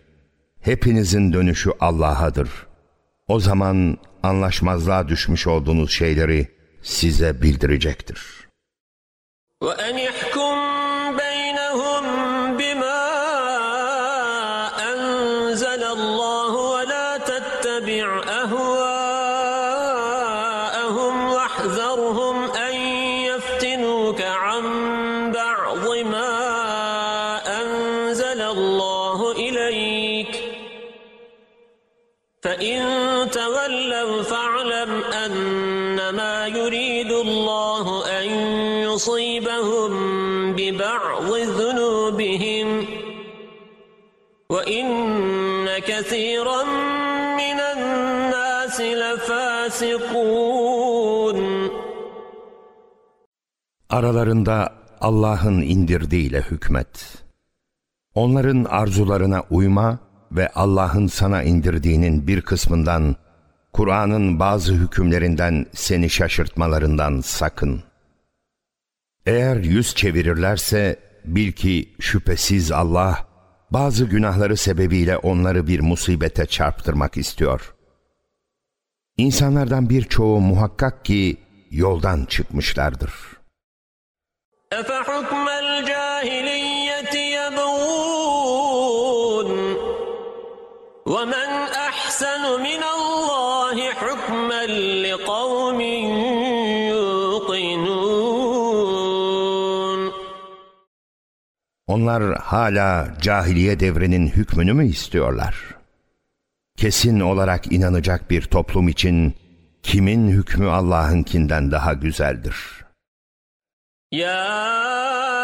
Hepinizin dönüşü Allah'adır. O zaman anlaşmazlığa düşmüş olduğunuz şeyleri size bildirecektir. وأن وإن كثيرا من الناس لفاسقون Aralarında Allah'ın indirdiğiyle hükmet. Onların arzularına uyma ve Allah'ın sana indirdiğinin bir kısmından, Kur'an'ın bazı hükümlerinden seni şaşırtmalarından sakın. Eğer yüz çevirirlerse bil ki şüphesiz Allah bazı günahları sebebiyle onları bir musibete çarptırmak istiyor. İnsanlardan birçoğu muhakkak ki yoldan çıkmışlardır. أفحكم الجاهلية يبغون ومن أحسن من Onlar hala cahiliye devrinin hükmünü mü istiyorlar? Kesin olarak inanacak bir toplum için kimin hükmü Allah'ınkinden daha güzeldir? يا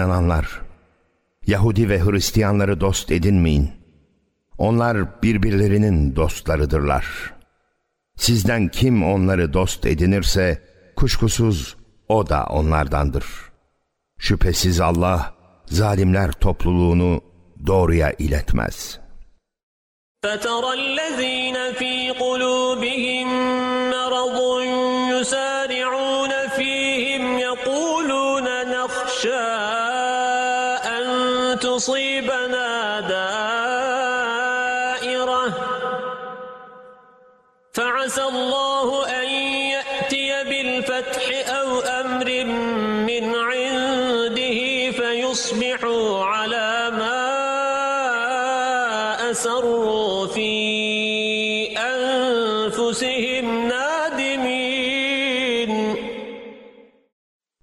inananlar! Yahudi ve Hristiyanları dost edinmeyin. Onlar birbirlerinin dostlarıdırlar. Sizden kim onları dost edinirse kuşkusuz o da onlardandır. Şüphesiz Allah zalimler topluluğunu doğruya iletmez.'' فترى الذين في قلوبهم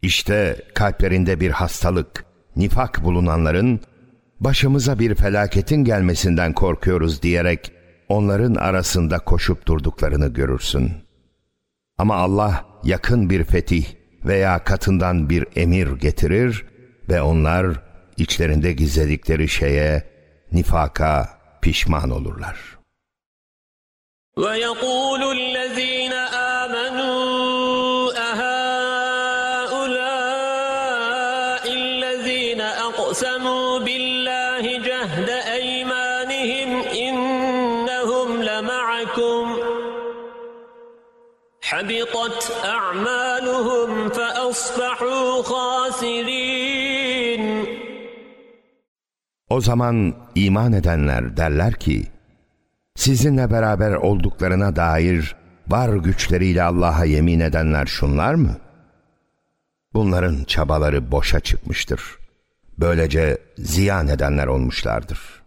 İşte kalplerinde bir hastalık, nifak bulunanların başımıza bir felaketin gelmesinden korkuyoruz diyerek onların arasında koşup durduklarını görürsün. Ama Allah yakın bir fetih veya katından bir emir getirir ve onlar içlerinde gizledikleri şeye, nifaka pişman olurlar. ويقول الذين حبطت أعمالهم فأصبحوا خاسرين O zaman iman edenler derler ki, sizinle beraber olduklarına dair var güçleriyle Allah'a yemin edenler şunlar mı? Bunların çabaları boşa çıkmıştır. Böylece ziyan edenler olmuşlardır.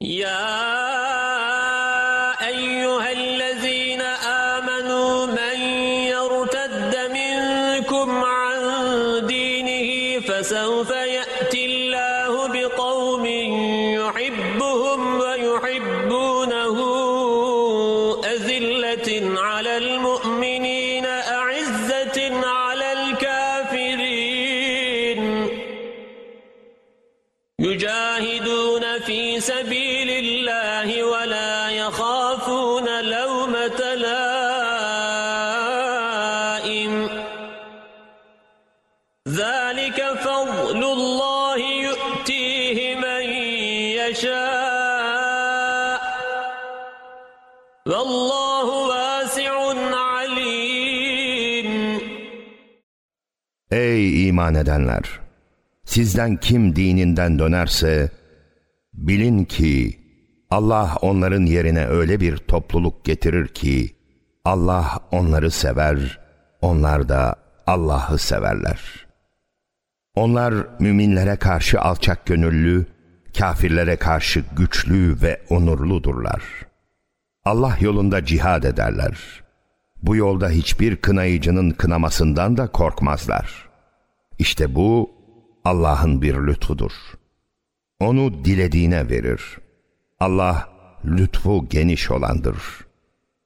يا iman edenler! Sizden kim dininden dönerse, bilin ki Allah onların yerine öyle bir topluluk getirir ki Allah onları sever, onlar da Allah'ı severler. Onlar müminlere karşı alçak gönüllü, kafirlere karşı güçlü ve onurludurlar. Allah yolunda cihad ederler. Bu yolda hiçbir kınayıcının kınamasından da korkmazlar. İşte bu Allah'ın bir lütfudur. Onu dilediğine verir. Allah lütfu geniş olandır.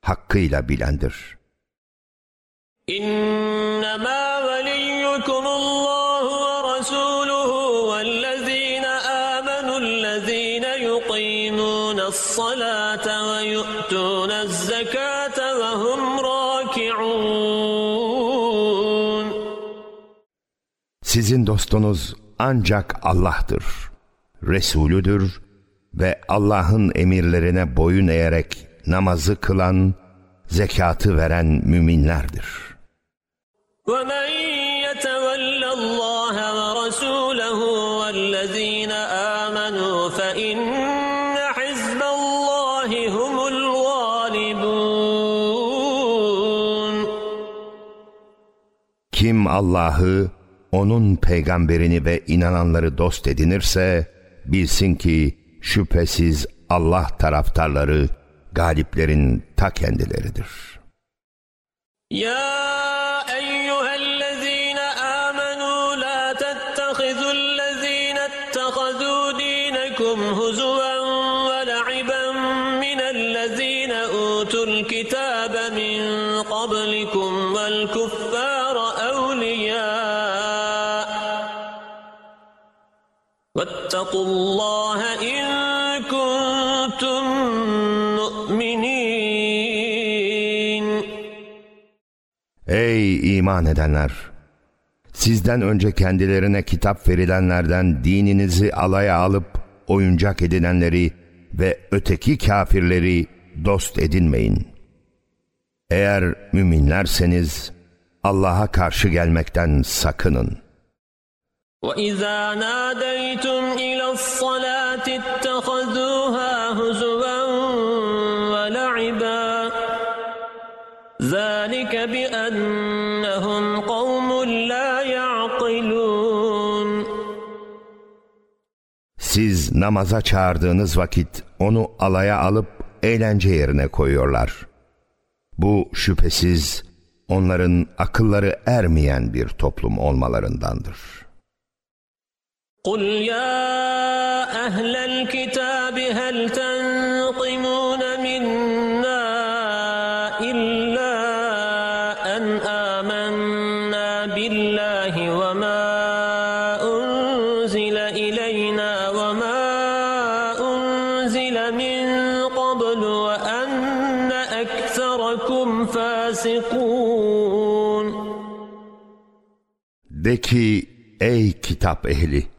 Hakkıyla bilendir. İnnemâ Sizin dostunuz ancak Allah'tır. Resulüdür ve Allah'ın emirlerine boyun eğerek namazı kılan, zekatı veren müminlerdir. ومن يتول الله ورسوله والذين آمنوا فإن حزب الله هم الغالبون Kim Allah'ı, onun peygamberini ve inananları dost edinirse, bilsin ki şüphesiz Allah taraftarları galiplerin ta kendileridir. يا واتقوا الله إن كنتم مؤمنين Ey iman edenler! Sizden önce kendilerine kitap verilenlerden dininizi alaya alıp oyuncak edinenleri ve öteki kafirleri dost edinmeyin. Eğer müminlerseniz Allah'a karşı gelmekten sakının. وإذا ناديتم إلى الصلاة اتخذوها هزوا ولعبا ذلك بأنهم قوم لا يعقلون Siz namaza çağırdığınız vakit onu alaya alıp eğlence yerine koyuyorlar. Bu şüphesiz onların akılları ermeyen bir toplum olmalarındandır.'' قُلْ يَا أَهْلَ الْكِتَابِ هَلْ تَنقِمُونَ مِنَّا إِلَّا أَنْ آمَنَّا بِاللَّهِ وَمَا أُنزِلَ إِلَيْنَا وَمَا أُنزِلَ مِن قَبْلُ وَأَنَّ أَكْثَرَكُمْ فَاسِقُونَ De ki ey kitap ehli!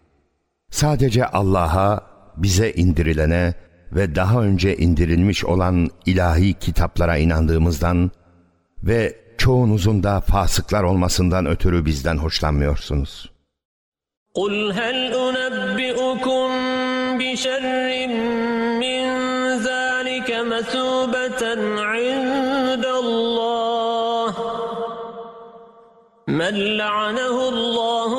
Sadece Allah'a, bize indirilene ve daha önce indirilmiş olan ilahi kitaplara inandığımızdan ve çoğunuzun da fasıklar olmasından ötürü bizden hoşlanmıyorsunuz. قل هل أنبئكم بشر من ذلك مثوبة عند الله من لعنه الله وغضب عليه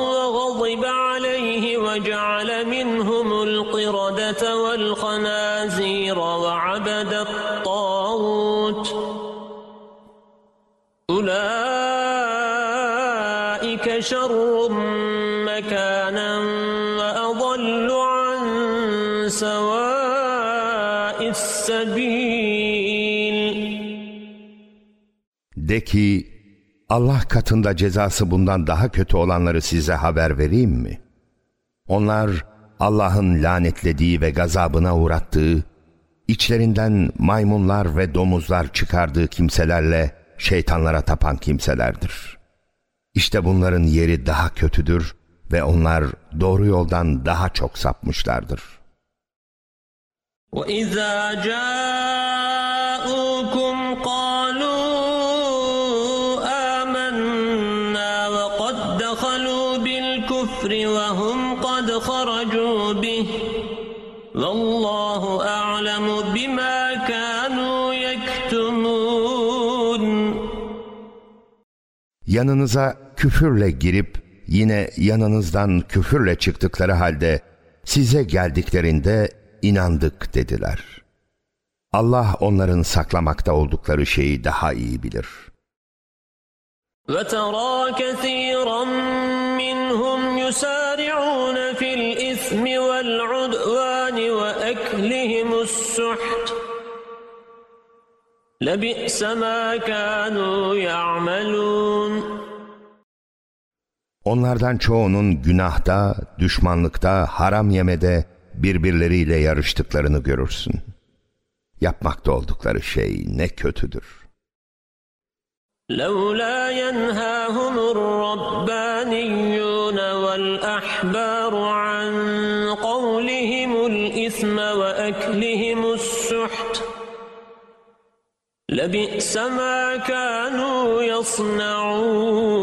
وجعل منهم القردة والخنازير وعبد الطاغوت أولئك شر مكانا وأضل عن سواء السبيل ki Allah katında cezası bundan daha kötü olanları size haber vereyim mi? Onlar Allah'ın lanetlediği ve gazabına uğrattığı, içlerinden maymunlar ve domuzlar çıkardığı kimselerle şeytanlara tapan kimselerdir. İşte bunların yeri daha kötüdür ve onlar doğru yoldan daha çok sapmışlardır. وإذا جاءوكم Yanınıza küfürle girip yine yanınızdan küfürle çıktıkları halde size geldiklerinde inandık dediler. Allah onların saklamakta oldukları şeyi daha iyi bilir. وترى كثيرا منهم يسارعون لبئس ما كانوا يعملون Onlardan çoğunun günahta, düşmanlıkta, haram yemede birbirleriyle yarıştıklarını görürsün. Yapmakta oldukları şey ne kötüdür. لولا ينهاهم الربانيون والأحبار لبئس ما كانوا يصنعون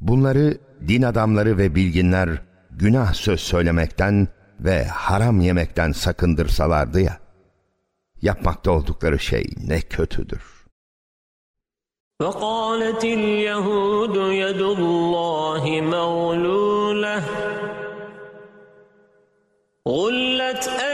Bunları din adamları ve bilginler günah söz söylemekten ve haram yemekten sakındırsalardı ya, yapmakta oldukları şey ne kötüdür. وقالت اليهود يد الله مغلولة غلت أيديهم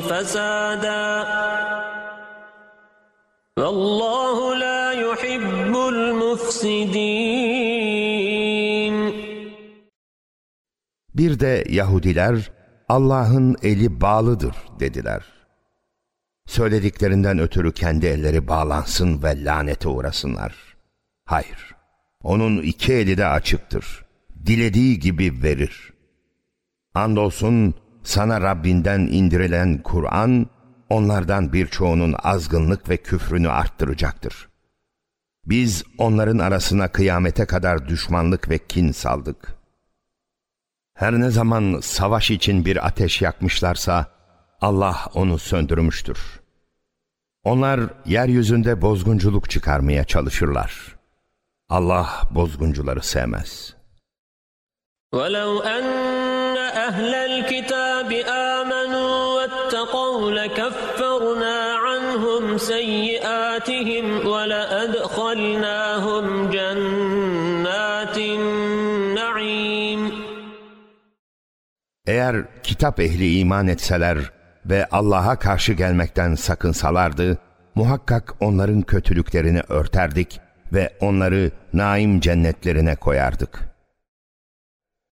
فسادا والله لا يحب المفسدين Bir de Yahudiler Allah'ın eli bağlıdır dediler. Söylediklerinden ötürü kendi elleri bağlansın ve lanete uğrasınlar. Hayır, onun iki eli de açıktır. Dilediği gibi verir. Andolsun sana Rabbinden indirilen Kur'an, onlardan birçoğunun azgınlık ve küfrünü arttıracaktır. Biz onların arasına kıyamete kadar düşmanlık ve kin saldık. Her ne zaman savaş için bir ateş yakmışlarsa Allah onu söndürmüştür. Onlar yeryüzünde bozgunculuk çıkarmaya çalışırlar. Allah bozguncuları sevmez. ولو أن أهل الكتاب آمنوا واتقوا لكفرنا عنهم سيئاتهم ولأدخلناهم جنات النعيم Eğer kitap ehli iman etseler ve Allah'a karşı gelmekten sakınsalardı, muhakkak onların kötülüklerini örterdik ve onları naim cennetlerine koyardık.''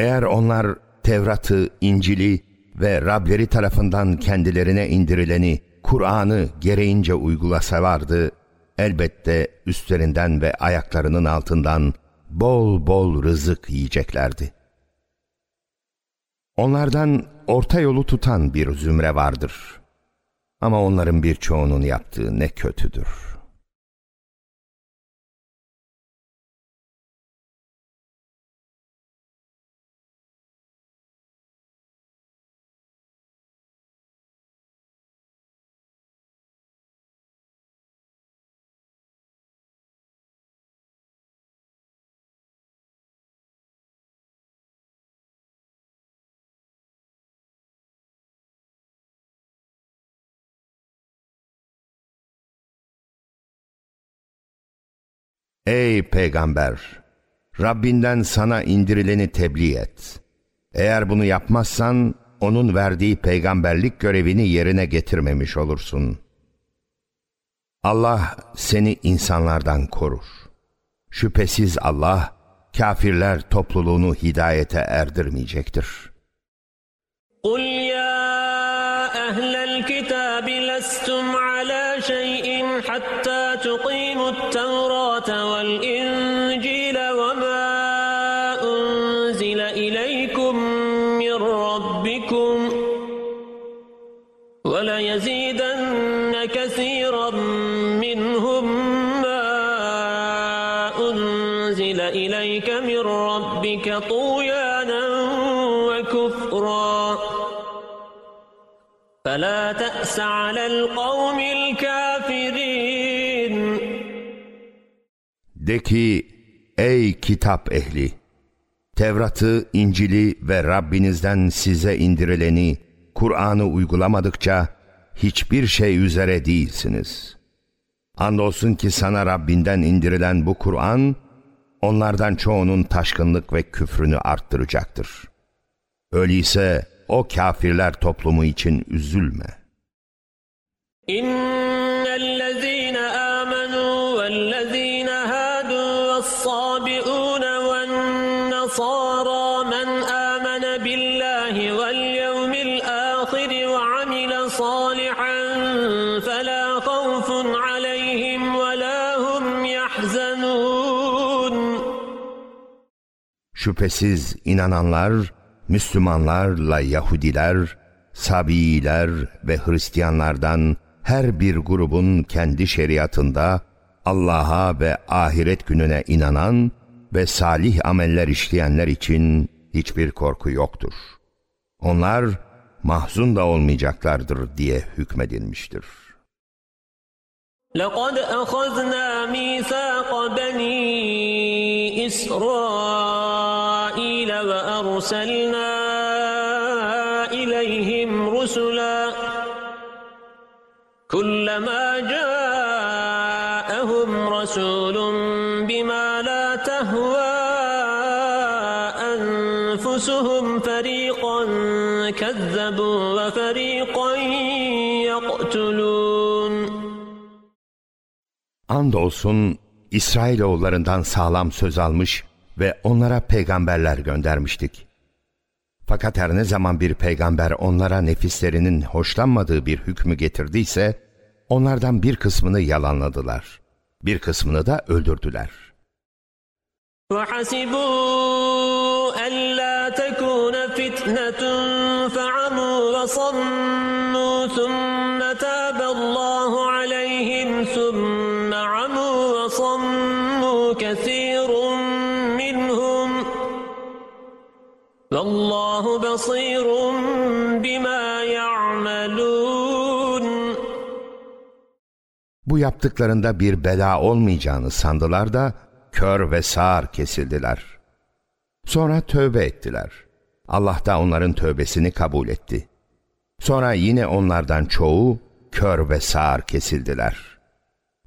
Eğer onlar Tevrat'ı, İncil'i ve Rableri tarafından kendilerine indirileni, Kur'an'ı gereğince uygulasalardı, elbette üstlerinden ve ayaklarının altından bol bol rızık yiyeceklerdi. Onlardan orta yolu tutan bir zümre vardır. Ama onların birçoğunun yaptığı ne kötüdür.'' Ey peygamber! Rabbinden sana indirileni tebliğ et. Eğer bunu yapmazsan onun verdiği peygamberlik görevini yerine getirmemiş olursun. Allah seni insanlardan korur. Şüphesiz Allah kafirler topluluğunu hidayete erdirmeyecektir. قل يا أهل الكتاب ربك طغيانا وكفرا فلا تأس على القوم الكافرين De ki ey kitap ehli! Tevrat'ı, İncil'i ve Rabbinizden size indirileni, Kur'an'ı uygulamadıkça hiçbir şey üzere değilsiniz. Andolsun ki sana Rabbinden indirilen bu Kur'an, onlardan çoğunun taşkınlık ve küfrünü arttıracaktır. Öyleyse o kafirler toplumu için üzülme. إن Şüphesiz inananlar, Müslümanlarla Yahudiler, Sabiiler ve Hristiyanlardan her bir grubun kendi şeriatında Allah'a ve ahiret gününe inanan ve salih ameller işleyenler için hiçbir korku yoktur. Onlar mahzun da olmayacaklardır diye hükmedilmiştir. لقد أخذنا ميثاق بني إسرائيل وأرسلنا إليهم رسلا كلما جاءهم رسول بما لا تهوى أنفسهم فريقا كذبوا وفريقا يقتلون. Andolsun İsrailoğullarından sağlam söz almış ve onlara peygamberler göndermiştik. Fakat her ne zaman bir peygamber onlara nefislerinin hoşlanmadığı bir hükmü getirdiyse, onlardan bir kısmını yalanladılar, bir kısmını da öldürdüler. وحسبوا ألا تكون فتنة فعموا وصموا بصير بما يعملون Bu yaptıklarında bir bela olmayacağını sandılar da kör ve sağır kesildiler. Sonra tövbe ettiler. Allah da onların tövbesini kabul etti. Sonra yine onlardan çoğu kör ve sağır kesildiler.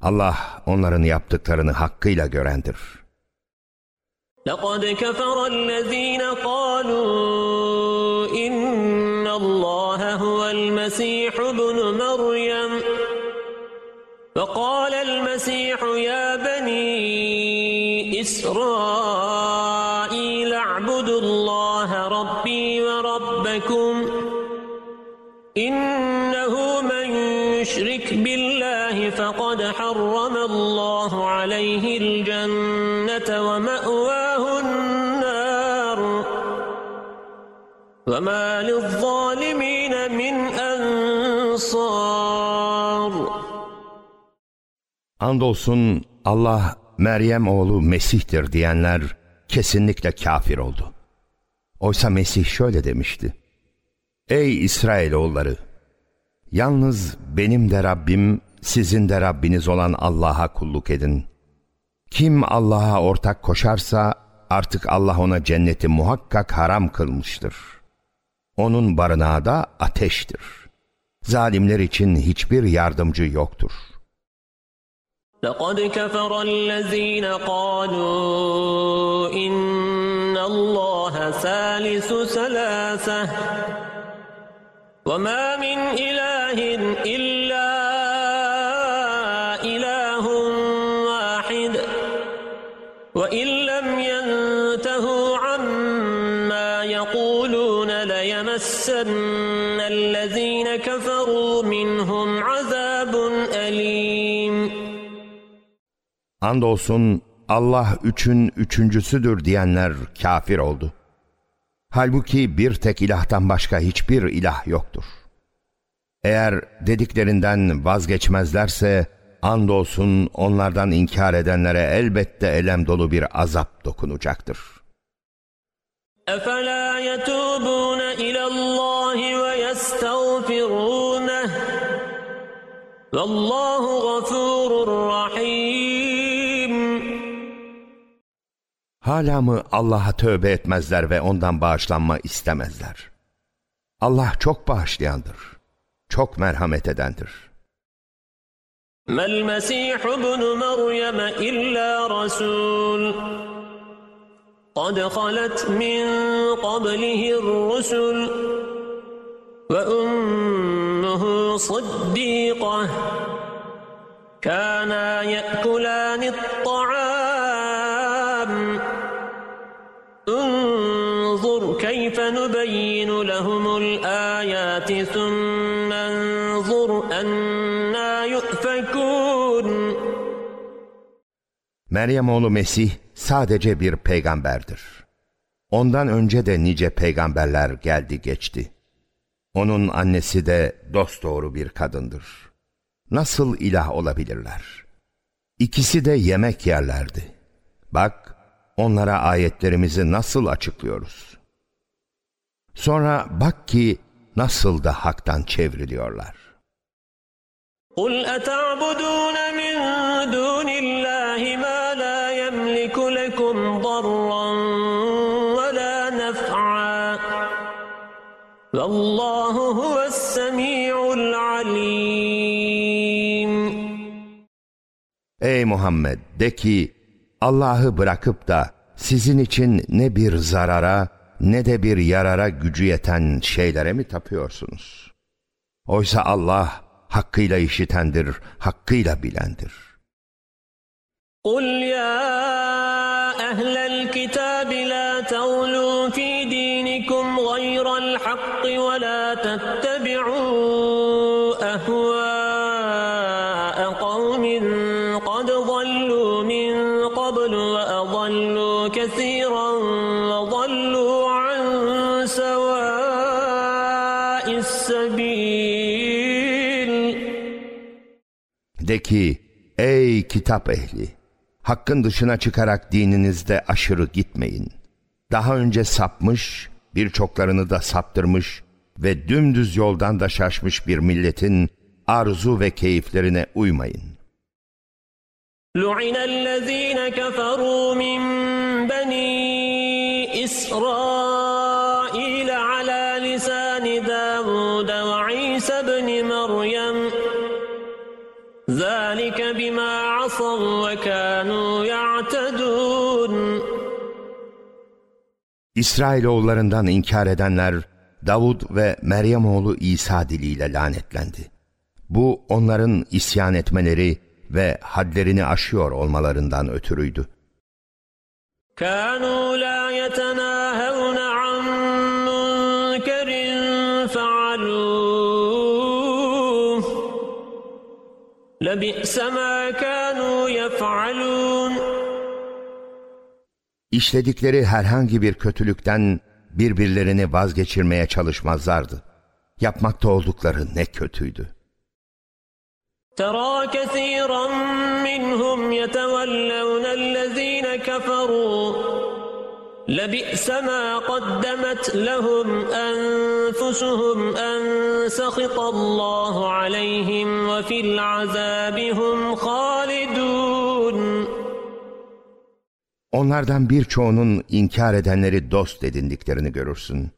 Allah onların yaptıklarını hakkıyla görendir. لقد كفر الذين قالوا إن الله هو المسيح ابن مريم. وقال المسيح يا بني إسرائيل اعبدوا الله ربي وربكم إنه من يشرك بالله فقد حرم الله عليه الجنة ومأواه وما للظالمين من أنصار Andolsun Allah Meryem oğlu Mesih'tir diyenler kesinlikle kafir oldu. Oysa Mesih şöyle demişti. Ey İsrailoğulları! Yalnız benim de Rabbim, sizin de Rabbiniz olan Allah'a kulluk edin. Kim Allah'a ortak koşarsa artık Allah ona cenneti muhakkak haram kılmıştır. Onun barınağı da ateştir. Zalimler için hiçbir yardımcı yoktur.'' لقد كفر الذين قالوا إن الله ثالث ثلاثة وما من إله إلا Andolsun Allah üçün üçüncüsüdür diyenler kafir oldu. Halbuki bir tek ilahtan başka hiçbir ilah yoktur. Eğer dediklerinden vazgeçmezlerse andolsun onlardan inkar edenlere elbette elem dolu bir azap dokunacaktır. أفلا يتوبون إلى الله ويستغفرونه والله غفور رحيم Hala mı Allah'a tövbe etmezler ve ondan bağışlanma istemezler? Allah çok bağışlayandır, çok merhamet edendir. ما المسيح ابن مريم إلا رسول قد خلت من قبله الرسل وأمه صديقة كانا يأكلان الطعام Meryem oğlu Mesih sadece bir peygamberdir. Ondan önce de nice peygamberler geldi geçti. Onun annesi de dosdoğru bir kadındır. Nasıl ilah olabilirler? İkisi de yemek yerlerdi. Bak, onlara ayetlerimizi nasıl açıklıyoruz. Sonra bak ki nasıl da haktan çevriliyorlar. قل أتعبدون من دون الله ما Ey Muhammed de ki Allah'ı bırakıp da sizin için ne bir zarara ne de bir yarara gücü yeten şeylere mi tapıyorsunuz? Oysa Allah hakkıyla işitendir, hakkıyla bilendir. قل يا De ki ey kitap ehli hakkın dışına çıkarak dininizde aşırı gitmeyin. Daha önce sapmış birçoklarını da saptırmış ve dümdüz yoldan da şaşmış bir milletin arzu ve keyiflerine uymayın. لعن الذين كفروا من بني إسرائيل عصوا وكانوا يعتدون İsrailoğullarından inkar edenler Davud ve Meryem oğlu İsa diliyle lanetlendi. Bu onların isyan etmeleri ve hadlerini aşıyor olmalarından ötürüydü. كانوا لا يتناهون عن منكر فعلوه لبئس ما İşledikleri herhangi bir kötülükten birbirlerini vazgeçirmeye çalışmazlardı. Yapmakta oldukları ne kötüydü. ترى كثيرا منهم يتولون الذين كفروا لبئس ما قدمت لهم أنفسهم أن سخط الله عليهم وفي العذاب هم خالدون Onlardan birçoğunun inkar edenleri dost edindiklerini görürsün.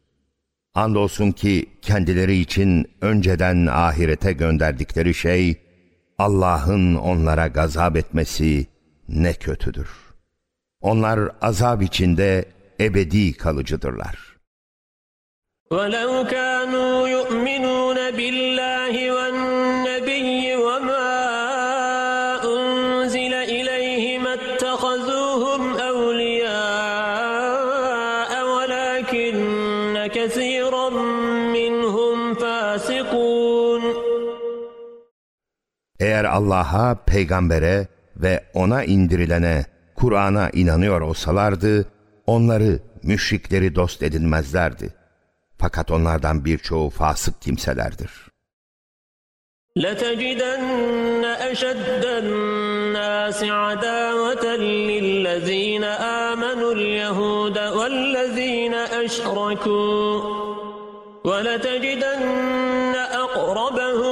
Andolsun ki kendileri için önceden ahirete gönderdikleri şey, Allah'ın onlara gazap etmesi ne kötüdür. Onlar azap içinde ebedi kalıcıdırlar. ولو كانوا يؤمنون بالله Eğer Allah'a, peygambere ve ona indirilene, Kur'an'a inanıyor olsalardı, onları, müşrikleri dost edinmezlerdi. Fakat onlardan birçoğu fasık kimselerdir. لتجدن أشد الناس عداوة للذين آمنوا اليهود والذين أشركوا ولتجدن أقربهم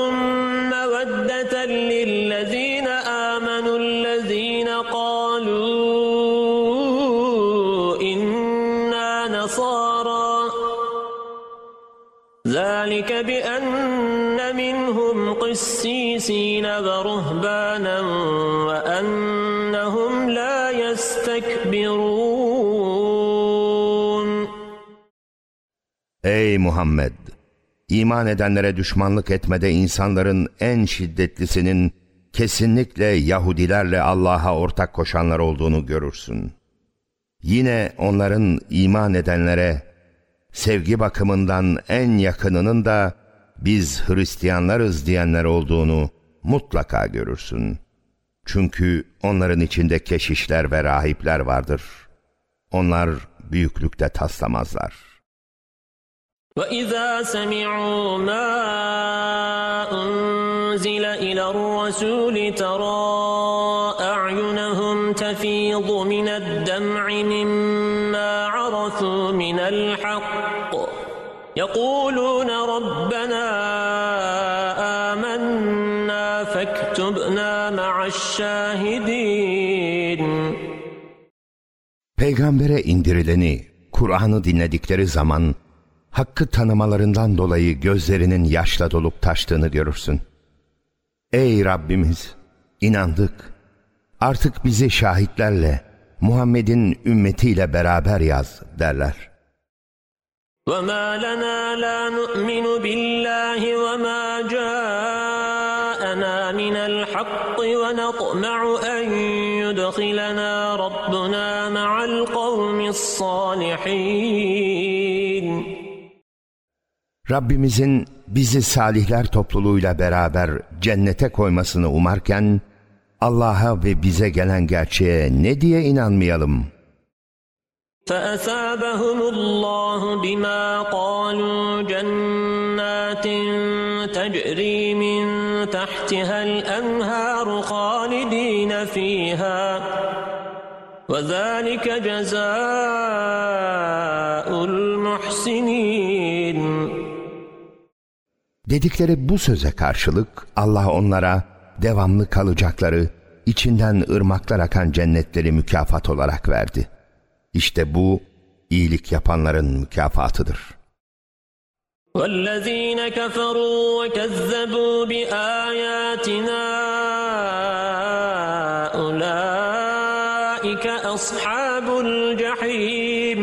ذلك بأن منهم قسيسين ورهبانا وأنهم لا يستكبرون Ey Muhammed! İman edenlere düşmanlık etmede insanların en şiddetlisinin kesinlikle Yahudilerle Allah'a ortak koşanlar olduğunu görürsün. Yine onların iman edenlere sevgi bakımından en yakınının da biz Hristiyanlarız diyenler olduğunu mutlaka görürsün. Çünkü onların içinde keşişler ve rahipler vardır. Onlar büyüklükte taslamazlar. وإذا سمعوا ما أنزل إلى الرسول ترى أعينهم تفيض من الدمع مما يقولون ربنا آمنا فاكتبنا مع الشاهدين Peygambere indirileni, Kur'an'ı dinledikleri zaman hakkı tanımalarından dolayı gözlerinin yaşla dolup taştığını görürsün. Ey Rabbimiz! inandık. Artık bizi şahitlerle, Muhammed'in ümmetiyle beraber yaz derler. وما لنا لا نؤمن بالله وما جاءنا من الحق ونطمع أن يدخلنا ربنا مع القوم الصالحين Rabbimizin bizi salihler topluluğuyla beraber cennete koymasını umarken, Allah'a ve bize gelen gerçeğe ne diye inanmayalım? فأثابهم الله بما قالوا جنات تجري من تحتها الأنهار خالدين فيها وذلك جزاء المحسنين Dedikleri bu söze karşılık Allah onlara devamlı kalacakları, içinden ırmaklar akan cennetleri mükafat olarak verdi. İşte bu iyilik yapanların mükafatıdır. والذين كفروا وكذبوا بآياتنا أولئك أصحاب الجحيم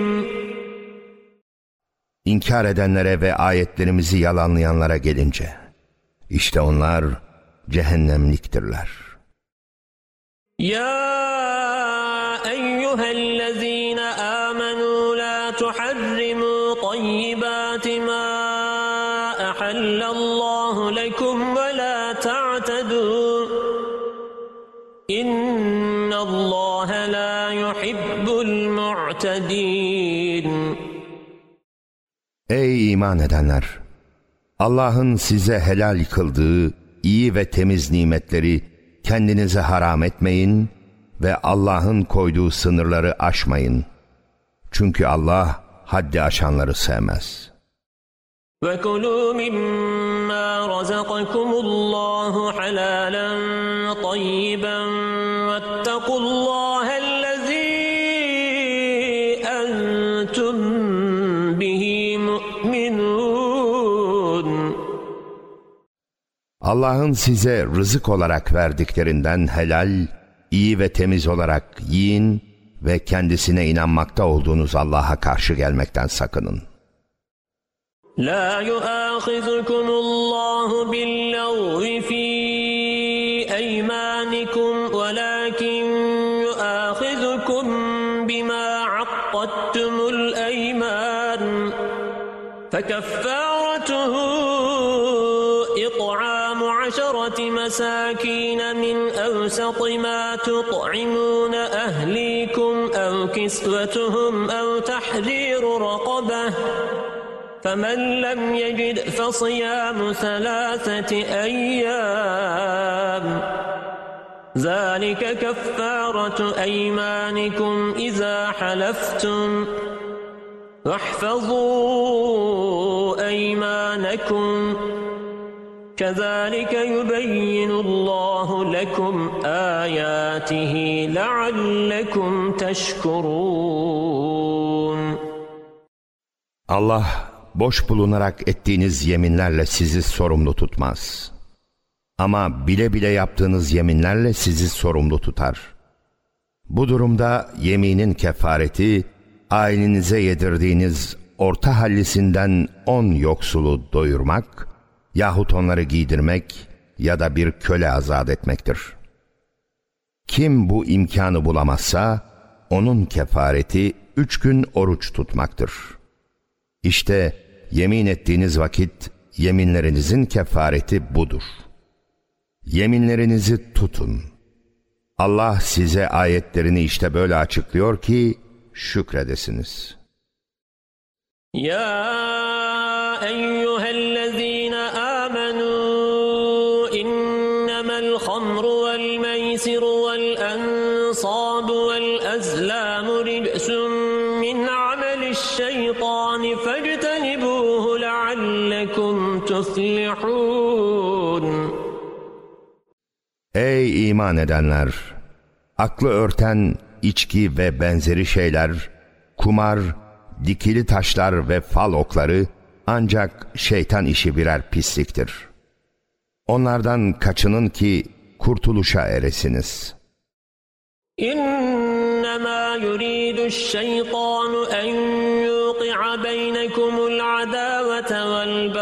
İnkar edenlere ve ayetlerimizi yalanlayanlara gelince, işte onlar cehennemliktirler. يا أيها Ey iman edenler! Allah'ın size helal kıldığı iyi ve temiz nimetleri kendinize haram etmeyin ve Allah'ın koyduğu sınırları aşmayın. Çünkü Allah haddi aşanları sevmez. وكلوا مما رزقكم الله حلالا طيبا Allah'ın size rızık olarak verdiklerinden helal, iyi ve temiz olarak yiyin ve kendisine inanmakta olduğunuz Allah'a karşı gelmekten sakının. La yu'ahizukumullahu billaghi fi مساكين من أوسط ما تطعمون أهليكم أو كسوتهم أو تحرير رقبة فمن لم يجد فصيام ثلاثة أيام ذلك كفارة أيمانكم إذا حلفتم واحفظوا أيمانكم كذلك يبين الله لكم آياته لعلكم تشكرون Allah boş bulunarak ettiğiniz yeminlerle sizi sorumlu tutmaz. Ama bile bile yaptığınız yeminlerle sizi sorumlu tutar. Bu durumda yeminin kefareti, ailenize yedirdiğiniz orta hallisinden on yoksulu doyurmak yahut onları giydirmek ya da bir köle azat etmektir. Kim bu imkanı bulamazsa, onun kefareti üç gün oruç tutmaktır.'' İşte yemin ettiğiniz vakit yeminlerinizin kefareti budur. Yeminlerinizi tutun. Allah size ayetlerini işte böyle açıklıyor ki şükredesiniz. Ya eyyühellezine iman edenler, aklı örten içki ve benzeri şeyler, kumar, dikili taşlar ve fal okları ancak şeytan işi birer pisliktir. Onlardan kaçının ki kurtuluşa eresiniz. İnnemâ yuridü'ş-şeytânu en yuqi'a beynekumul adâvete vel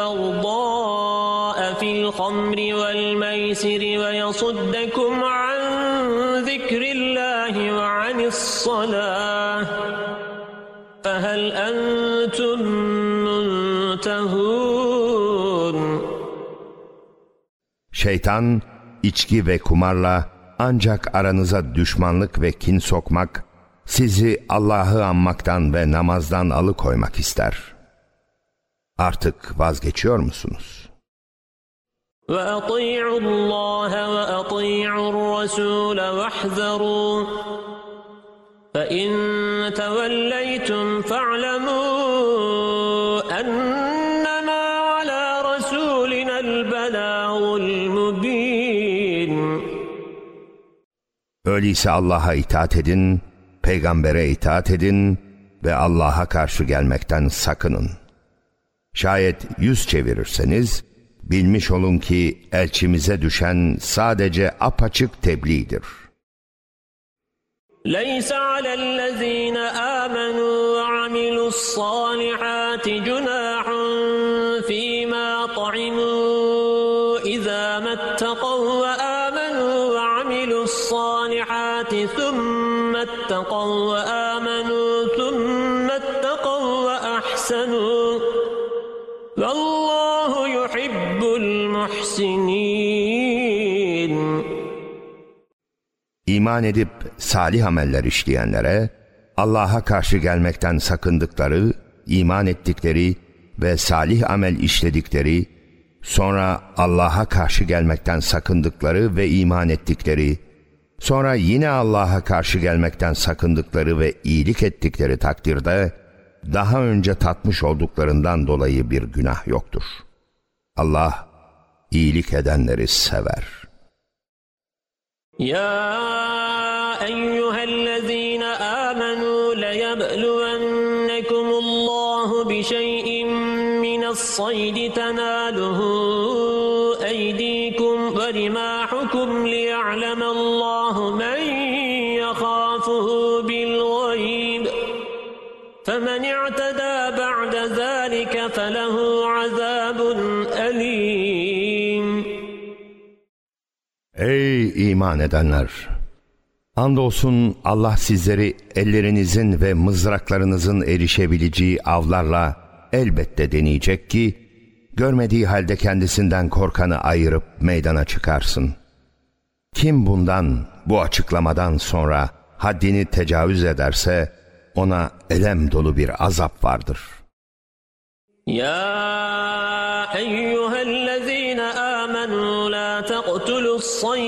الخمر والميسر ويصدكم عن ذكر الله وعن الصلاة فهل أنتم منتهون Şeytan içki ve kumarla ancak aranıza düşmanlık ve kin sokmak, sizi Allah'ı anmaktan ve namazdan alıkoymak ister. Artık vazgeçiyor musunuz? وَأَطِيعُوا اللّٰهَ وَأَطِيعُوا الرَّسُولَ وَاحْذَرُوا فَإِنْ تَوَلَّيْتُمْ فَاعْلَمُوا أَنَّمَا عَلَى رَسُولِنَا الْبَلَاغُ الْمُبِينُ Öyleyse Allah'a itaat edin, peygambere itaat edin ve Allah'a karşı gelmekten sakının. Şayet yüz çevirirseniz, bilmiş olun ki elçimize düşen sadece apaçık tebliğdir. ليس على الذين آمنوا وعملوا الصالحات جناح İman edip salih ameller işleyenlere, Allah'a karşı gelmekten sakındıkları, iman ettikleri ve salih amel işledikleri, sonra Allah'a karşı gelmekten sakındıkları ve iman ettikleri, sonra yine Allah'a karşı gelmekten sakındıkları ve iyilik ettikleri takdirde, daha önce tatmış olduklarından dolayı bir günah yoktur. Allah, iyilik edenleri sever.'' يا أيها الذين آمنوا ليبلونكم الله بشيء من الصيد Ey iman edenler! Andolsun Allah sizleri ellerinizin ve mızraklarınızın erişebileceği avlarla elbette deneyecek ki, görmediği halde kendisinden korkanı ayırıp meydana çıkarsın. Kim bundan, bu açıklamadan sonra haddini tecavüz ederse, ona elem dolu bir azap vardır. Ya eyyühellezine amenu la teqtulus sayyidin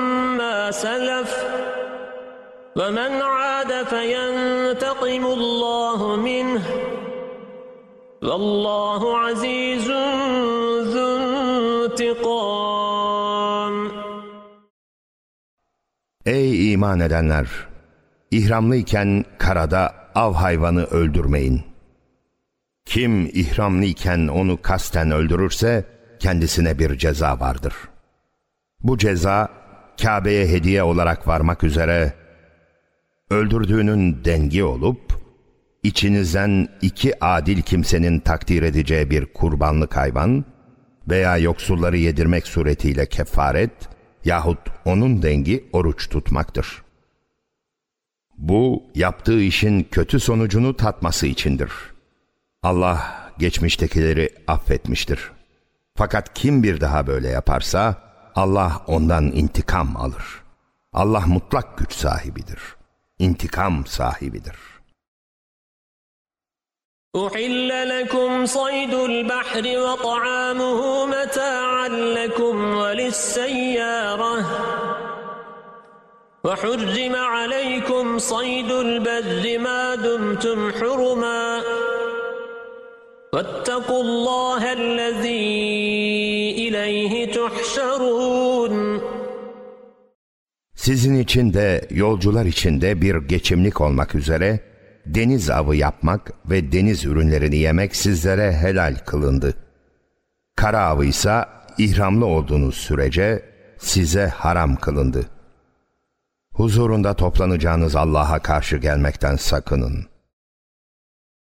سلف ومن عاد فينتقم الله منه والله عزيز ذو انتقام Ey iman edenler! İhramlıyken karada av hayvanı öldürmeyin. Kim ihramlıyken onu kasten öldürürse kendisine bir ceza vardır. Bu ceza Kabe'ye hediye olarak varmak üzere öldürdüğünün dengi olup içinizden iki adil kimsenin takdir edeceği bir kurbanlık hayvan veya yoksulları yedirmek suretiyle kefaret yahut onun dengi oruç tutmaktır. Bu yaptığı işin kötü sonucunu tatması içindir. Allah geçmiştekileri affetmiştir. Fakat kim bir daha böyle yaparsa Allah ondan intikam alır. Allah mutlak güç sahibidir. İntikam sahibidir. أحل لكم صيد البحر وطعامه متاعا لكم وللسيارة وحرم عليكم صيد البر ما دمتم حرما واتقوا الله الذي إليه تحشرون Sizin için de yolcular için de bir geçimlik olmak üzere deniz avı yapmak ve deniz ürünlerini yemek sizlere helal kılındı. Kara avı ise ihramlı olduğunuz sürece size haram kılındı. Huzurunda toplanacağınız Allah'a karşı gelmekten sakının.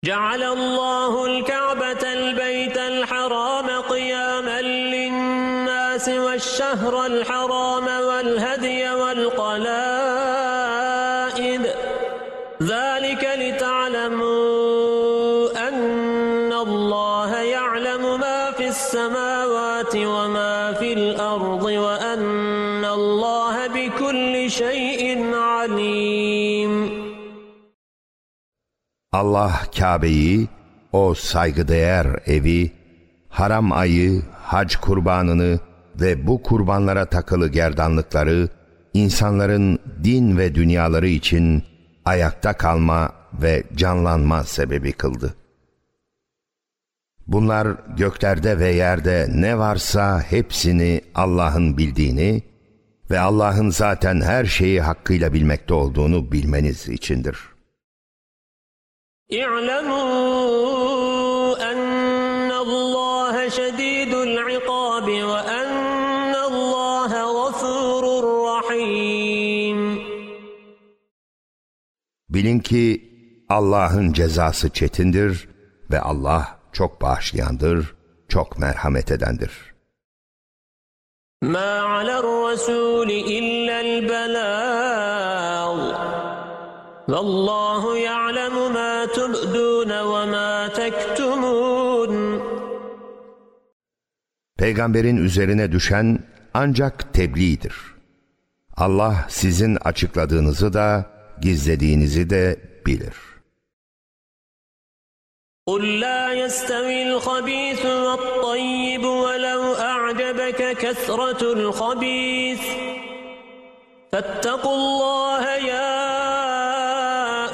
جعل الله الكعبة البيت الحرام قياما للناس والشهر الحرام والهدي Allah Kabe'yi, o saygıdeğer evi, haram ayı, hac kurbanını ve bu kurbanlara takılı gerdanlıkları insanların din ve dünyaları için ayakta kalma ve canlanma sebebi kıldı. Bunlar göklerde ve yerde ne varsa hepsini Allah'ın bildiğini ve Allah'ın zaten her şeyi hakkıyla bilmekte olduğunu bilmeniz içindir. اعلموا أن الله شديد العقاب وأن الله غفور رحيم Bilin ki Allah'ın cezası çetindir ve Allah çok bağışlayandır, çok merhamet edendir. ما على الرسول إلا البلاغ والله يعلم ما Peygamberin üzerine düşen ancak tebliğdir. Allah sizin açıkladığınızı da gizlediğinizi de bilir. قل لا يستوي الخبيث والطيب ولو أعجبك كثرة الخبيث فاتقوا الله يا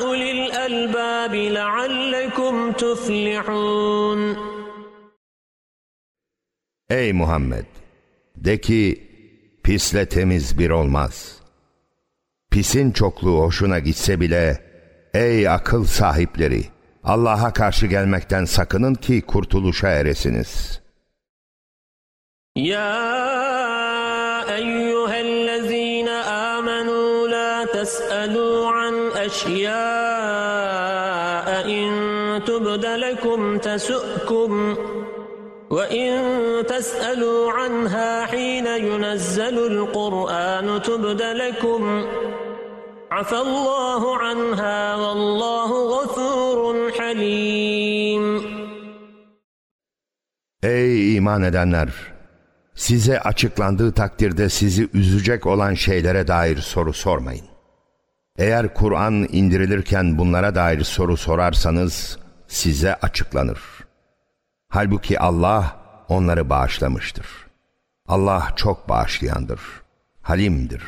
أولي الألباب لعلكم تفلحون Ey Muhammed! De ki, pisle temiz bir olmaz. Pisin çokluğu hoşuna gitse bile, ey akıl sahipleri! Allah'a karşı gelmekten sakının ki kurtuluşa eresiniz. Ya eyyühellezine amenu la tes'elu an eşyâ in tubdelekum tesü'kum ve in تسألوا عنها حين ينزل القرآن تبد لكم عفى الله عنها والله غفور حليم Ey iman edenler! Size açıklandığı takdirde sizi üzecek olan şeylere dair soru sormayın. Eğer Kur'an indirilirken bunlara dair soru sorarsanız size açıklanır. Halbuki Allah onları bağışlamıştır. Allah çok bağışlayandır, halimdir,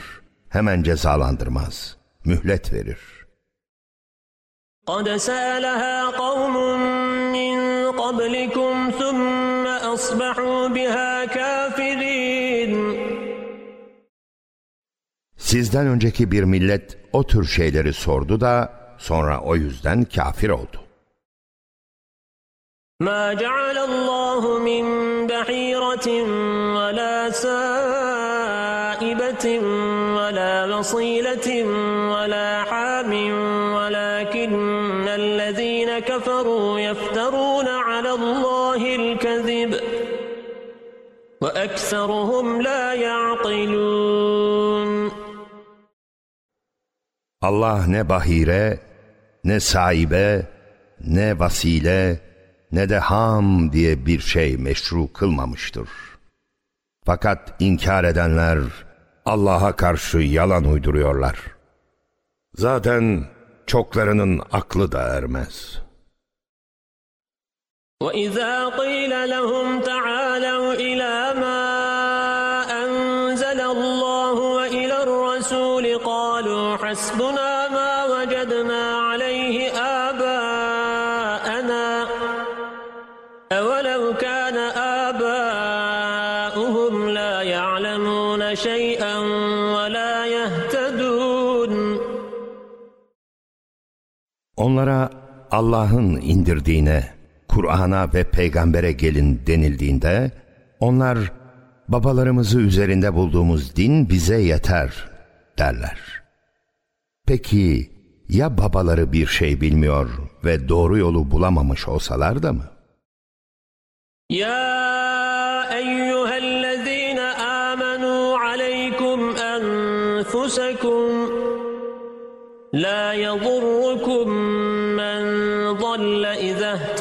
hemen cezalandırmaz, mühlet verir. قد سالها قوم من قبلكم ثم أصبحوا بها كافرين Sizden önceki bir millet o tür şeyleri sordu da sonra o yüzden kafir oldu. ما جعل الله من بحيرة ولا سائبة ولا وصيلة ولا حام ولكن الذين كفروا يفترون على الله الكذب وأكثرهم لا يعقلون. Allah ne bahire, ne sahibe, ne vasile, ne de ham diye bir şey meşru kılmamıştır. Fakat inkar edenler Allah'a karşı yalan uyduruyorlar. Zaten çoklarının aklı da ermez. وإذا قيل لهم تعالوا إلى ما Onlara Allah'ın indirdiğine, Kur'an'a ve peygambere gelin denildiğinde onlar babalarımızı üzerinde bulduğumuz din bize yeter derler. Peki ya babaları bir şey bilmiyor ve doğru yolu bulamamış olsalar da mı? Ya eyyühellezine amenu aleykum enfusekum la yadurru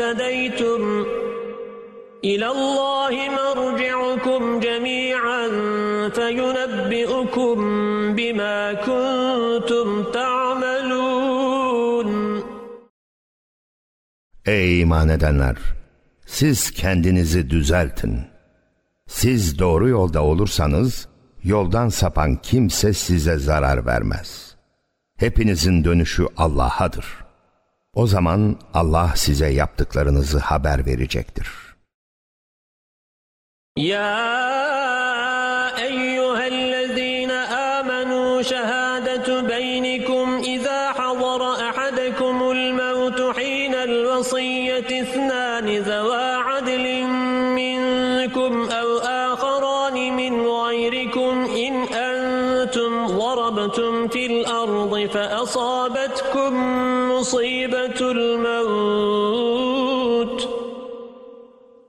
اهتديتم إلى الله مرجعكم جميعا فينبئكم بما كنتم تعملون Ey iman edenler! Siz kendinizi düzeltin. Siz doğru yolda olursanız, yoldan sapan kimse size zarar vermez. Hepinizin dönüşü Allah'adır. O zaman Allah size yaptıklarınızı haber verecektir. يا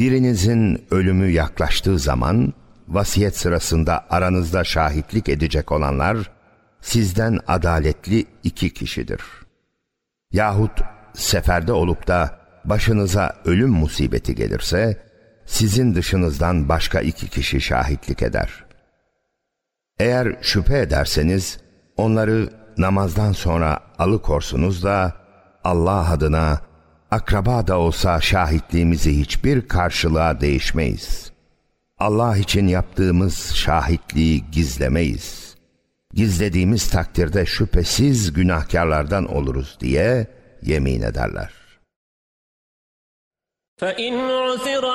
Birinizin ölümü yaklaştığı zaman vasiyet sırasında aranızda şahitlik edecek olanlar sizden adaletli iki kişidir. Yahut seferde olup da başınıza ölüm musibeti gelirse sizin dışınızdan başka iki kişi şahitlik eder. Eğer şüphe ederseniz onları namazdan sonra alıkorsunuz da Allah adına akraba da olsa şahitliğimizi hiçbir karşılığa değişmeyiz. Allah için yaptığımız şahitliği gizlemeyiz. Gizlediğimiz takdirde şüphesiz günahkarlardan oluruz diye yemin ederler. فإن عثر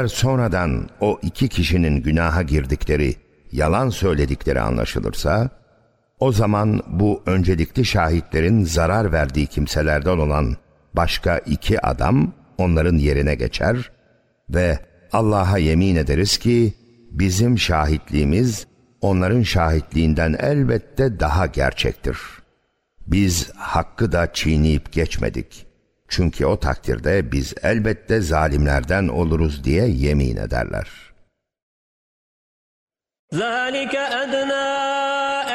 Eğer sonradan o iki kişinin günaha girdikleri, yalan söyledikleri anlaşılırsa, o zaman bu öncelikli şahitlerin zarar verdiği kimselerden olan başka iki adam onların yerine geçer ve Allah'a yemin ederiz ki bizim şahitliğimiz onların şahitliğinden elbette daha gerçektir. Biz hakkı da çiğneyip geçmedik. Çünkü o takdirde biz elbette zalimlerden oluruz diye yemin ederler. ذلك أدنى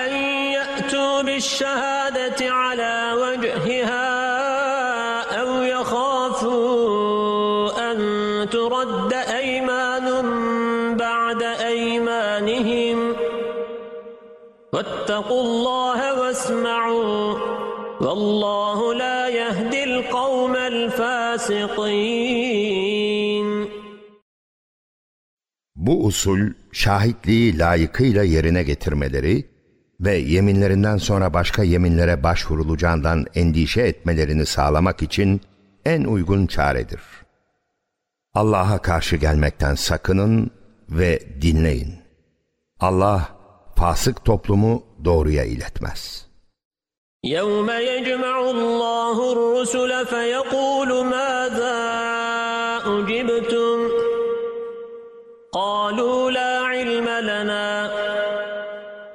أن يأتوا بالشهادة على وجهها أو يخافوا أن ترد أيمان بعد أيمانهم واتقوا الله واسمعوا والله لا يهدي القوم الفاسقين Bu usul şahitliği layıkıyla yerine getirmeleri ve yeminlerinden sonra başka yeminlere başvurulacağından endişe etmelerini sağlamak için en uygun çaredir. Allah'a karşı gelmekten sakının ve dinleyin. Allah fasık toplumu doğruya iletmez. يوم يجمع الله الرسل فيقول ماذا أجبتم قالوا لا علم لنا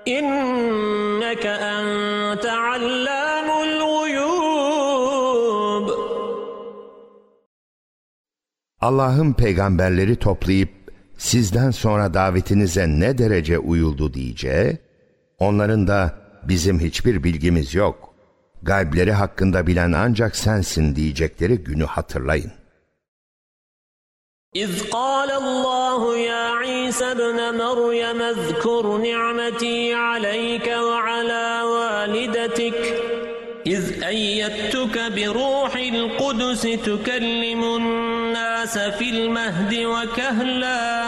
إنك أنت علام الغيوب Allah'ın peygamberleri toplayıp sizden sonra davetinize ne derece uyuldu diyeceği, onların da bizim hiçbir bilgimiz yok, gaybleri hakkında bilen ancak sensin diyecekleri günü hatırlayın. إذ قال الله يا عيسى ابن مريم اذكر نعمتي عليك وعلى والدتك إذ أيدتك بروح القدس تكلم الناس في المهد وكهلا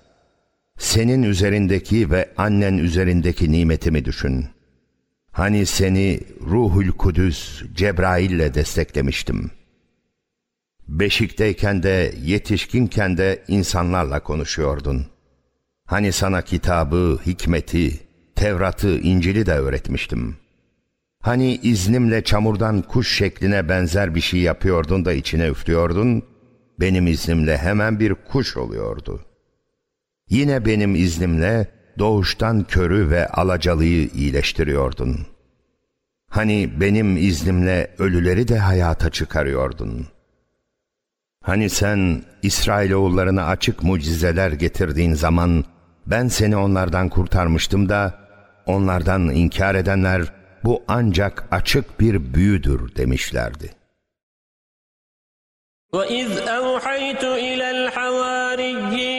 Senin üzerindeki ve annen üzerindeki nimetimi düşün. Hani seni Ruhul Kudüs Cebrail'le desteklemiştim. Beşikteyken de yetişkinken de insanlarla konuşuyordun. Hani sana kitabı, hikmeti, Tevrat'ı, İncil'i de öğretmiştim. Hani iznimle çamurdan kuş şekline benzer bir şey yapıyordun da içine üflüyordun benim iznimle hemen bir kuş oluyordu. Yine benim iznimle doğuştan körü ve alacalıyı iyileştiriyordun. Hani benim iznimle ölüleri de hayata çıkarıyordun. Hani sen İsrailoğullarına açık mucizeler getirdiğin zaman ben seni onlardan kurtarmıştım da onlardan inkar edenler bu ancak açık bir büyüdür demişlerdi. وَإِذْ أَوْحَيْتُ إِلَى الْحَوَارِيِّينَ أَنْ آمِنُوا بِي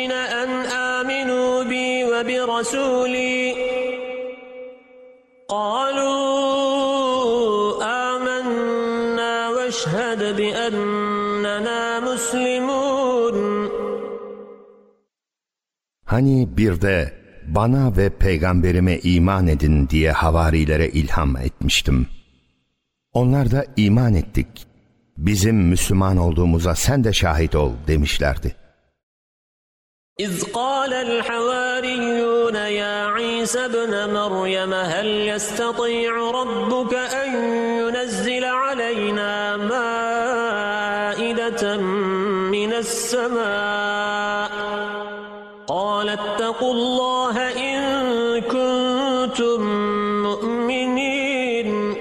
وَبِرَسُولِي قَالُوا آمَنَّا وَاشْهَدْ بِأَنَّنَا مُسْلِمُونَ Hani bir de bana ve peygamberime iman edin diye havarilere ilham etmiştim. Onlar da iman ettik. Bizim Müslüman olduğumuza sen de şahit ol demişlerdi. إذ قال الحواريون يا عيسى ابن مريم هل يستطيع ربك أن ينزل علينا مائدة من السماء؟ قال اتقوا الله إن كنتم مؤمنين.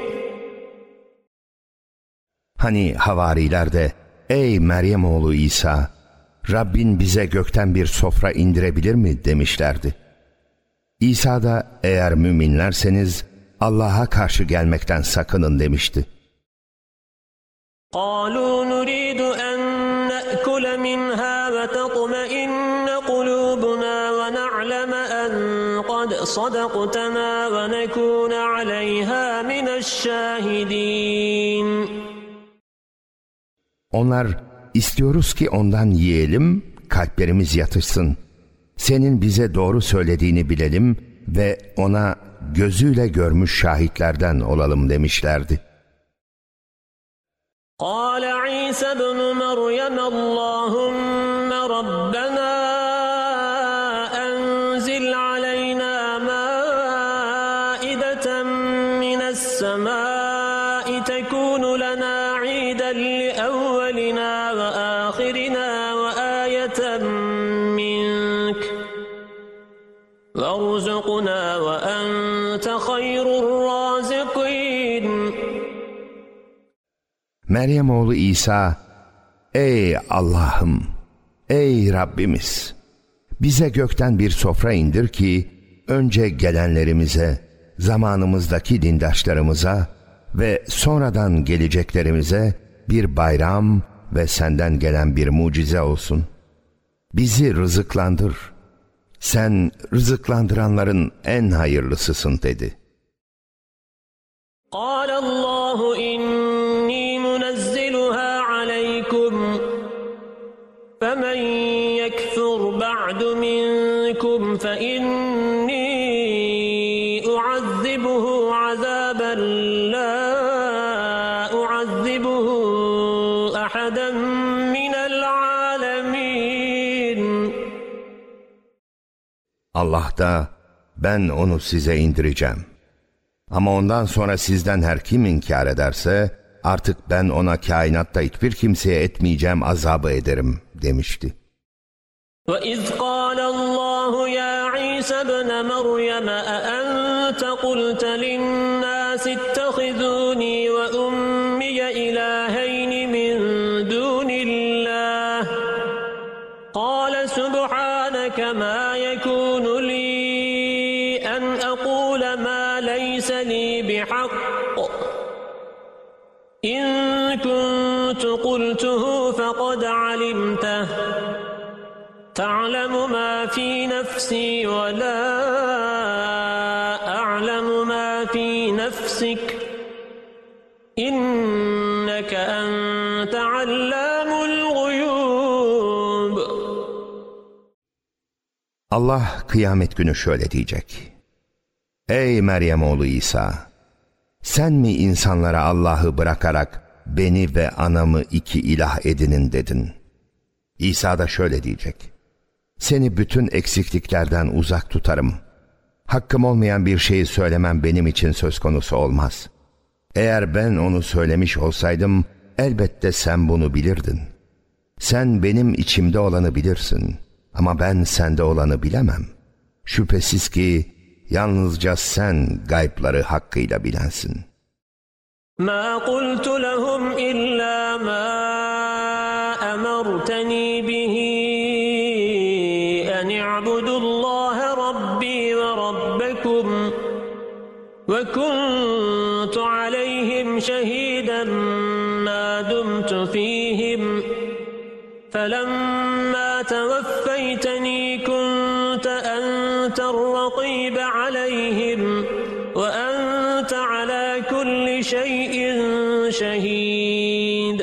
Hani havariler de ey Meryem oğlu İsa Rabbin bize gökten bir sofra indirebilir mi demişlerdi. İsa da eğer müminlerseniz Allah'a karşı gelmekten sakının demişti. قالوا نريد أن نأكل منها وتطمئن قلوبنا ونعلم أن قد صدقتنا ونكون عليها من الشاهدين Onlar istiyoruz ki ondan yiyelim, kalplerimiz yatışsın. Senin bize doğru söylediğini bilelim ve ona gözüyle görmüş şahitlerden olalım demişlerdi. قال عيسى ابن مريم اللهم Meryem oğlu İsa, Ey Allah'ım, ey Rabbimiz, bize gökten bir sofra indir ki, önce gelenlerimize, zamanımızdaki dindaşlarımıza ve sonradan geleceklerimize bir bayram ve senden gelen bir mucize olsun. Bizi rızıklandır. Sen rızıklandıranların en hayırlısısın dedi.'' قال الله إني فمن يكفر بعد منكم فإني أعذبه عذابا لا أعذبه أحدا من العالمين Allah da ben onu size indireceğim. Ama ondan sonra sizden her kim inkar ederse artık ben ona kainatta hiçbir kimseye etmeyeceğim azabı ederim demişti. وَإِذْ قَالَ اللَّهُ يَا عِيسَى ابْنَ مَرْيَمَ أَأَنْتَ قُلْتَ لِلنَّاسِ تعلم ما في نفسي ولا أعلم ما في نفسك إنك أنت علام الغيوب Allah kıyamet günü şöyle diyecek. Ey Meryem oğlu İsa! Sen mi insanlara Allah'ı bırakarak beni ve anamı iki ilah edinin dedin? İsa da şöyle diyecek. Seni bütün eksikliklerden uzak tutarım. Hakkım olmayan bir şeyi söylemem benim için söz konusu olmaz. Eğer ben onu söylemiş olsaydım elbette sen bunu bilirdin. Sen benim içimde olanı bilirsin ama ben sende olanı bilemem. Şüphesiz ki yalnızca sen gaybları hakkıyla bilensin. ما قلت لهم إلا ما شهيد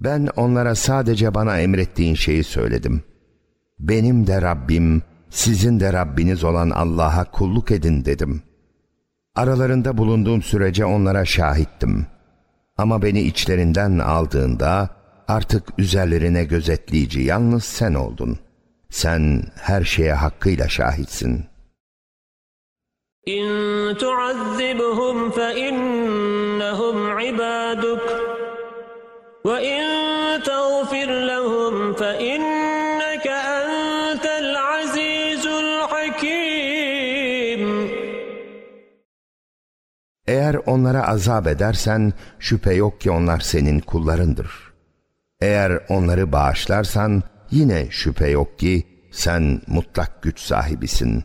Ben onlara sadece bana emrettiğin şeyi söyledim. Benim de Rabbim, sizin de Rabbiniz olan Allah'a kulluk edin dedim. Aralarında bulunduğum sürece onlara şahittim. Ama beni içlerinden aldığında artık üzerlerine gözetleyici yalnız sen oldun. Sen her şeye hakkıyla şahitsin. إن تعذبهم فإنهم عبادك وإن تغفر لهم فإنك أنت العزيز الحكيم Eğer onlara azap edersen şüphe yok ki onlar senin kullarındır. Eğer onları bağışlarsan yine şüphe yok ki sen mutlak güç sahibisin,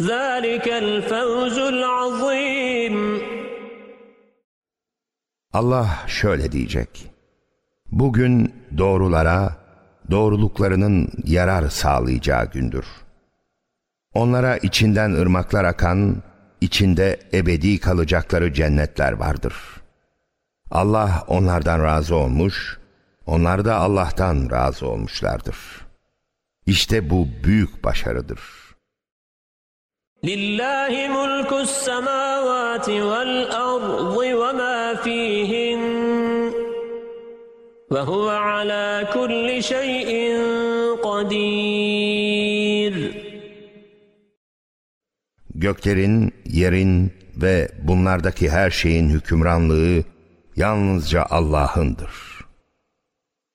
ذلك الفوز العظيم Allah şöyle diyecek. Bugün doğrulara, doğruluklarının yarar sağlayacağı gündür. Onlara içinden ırmaklar akan, içinde ebedi kalacakları cennetler vardır. Allah onlardan razı olmuş, onlar da Allah'tan razı olmuşlardır. İşte bu büyük başarıdır. لله ملك السماوات والأرض وما فيهن وهو على كل شيء قدير Göklerin, yerin ve bunlardaki her şeyin hükümranlığı yalnızca Allah'ındır.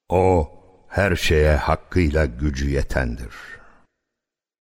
O her şeye hakkıyla gücü yetendir.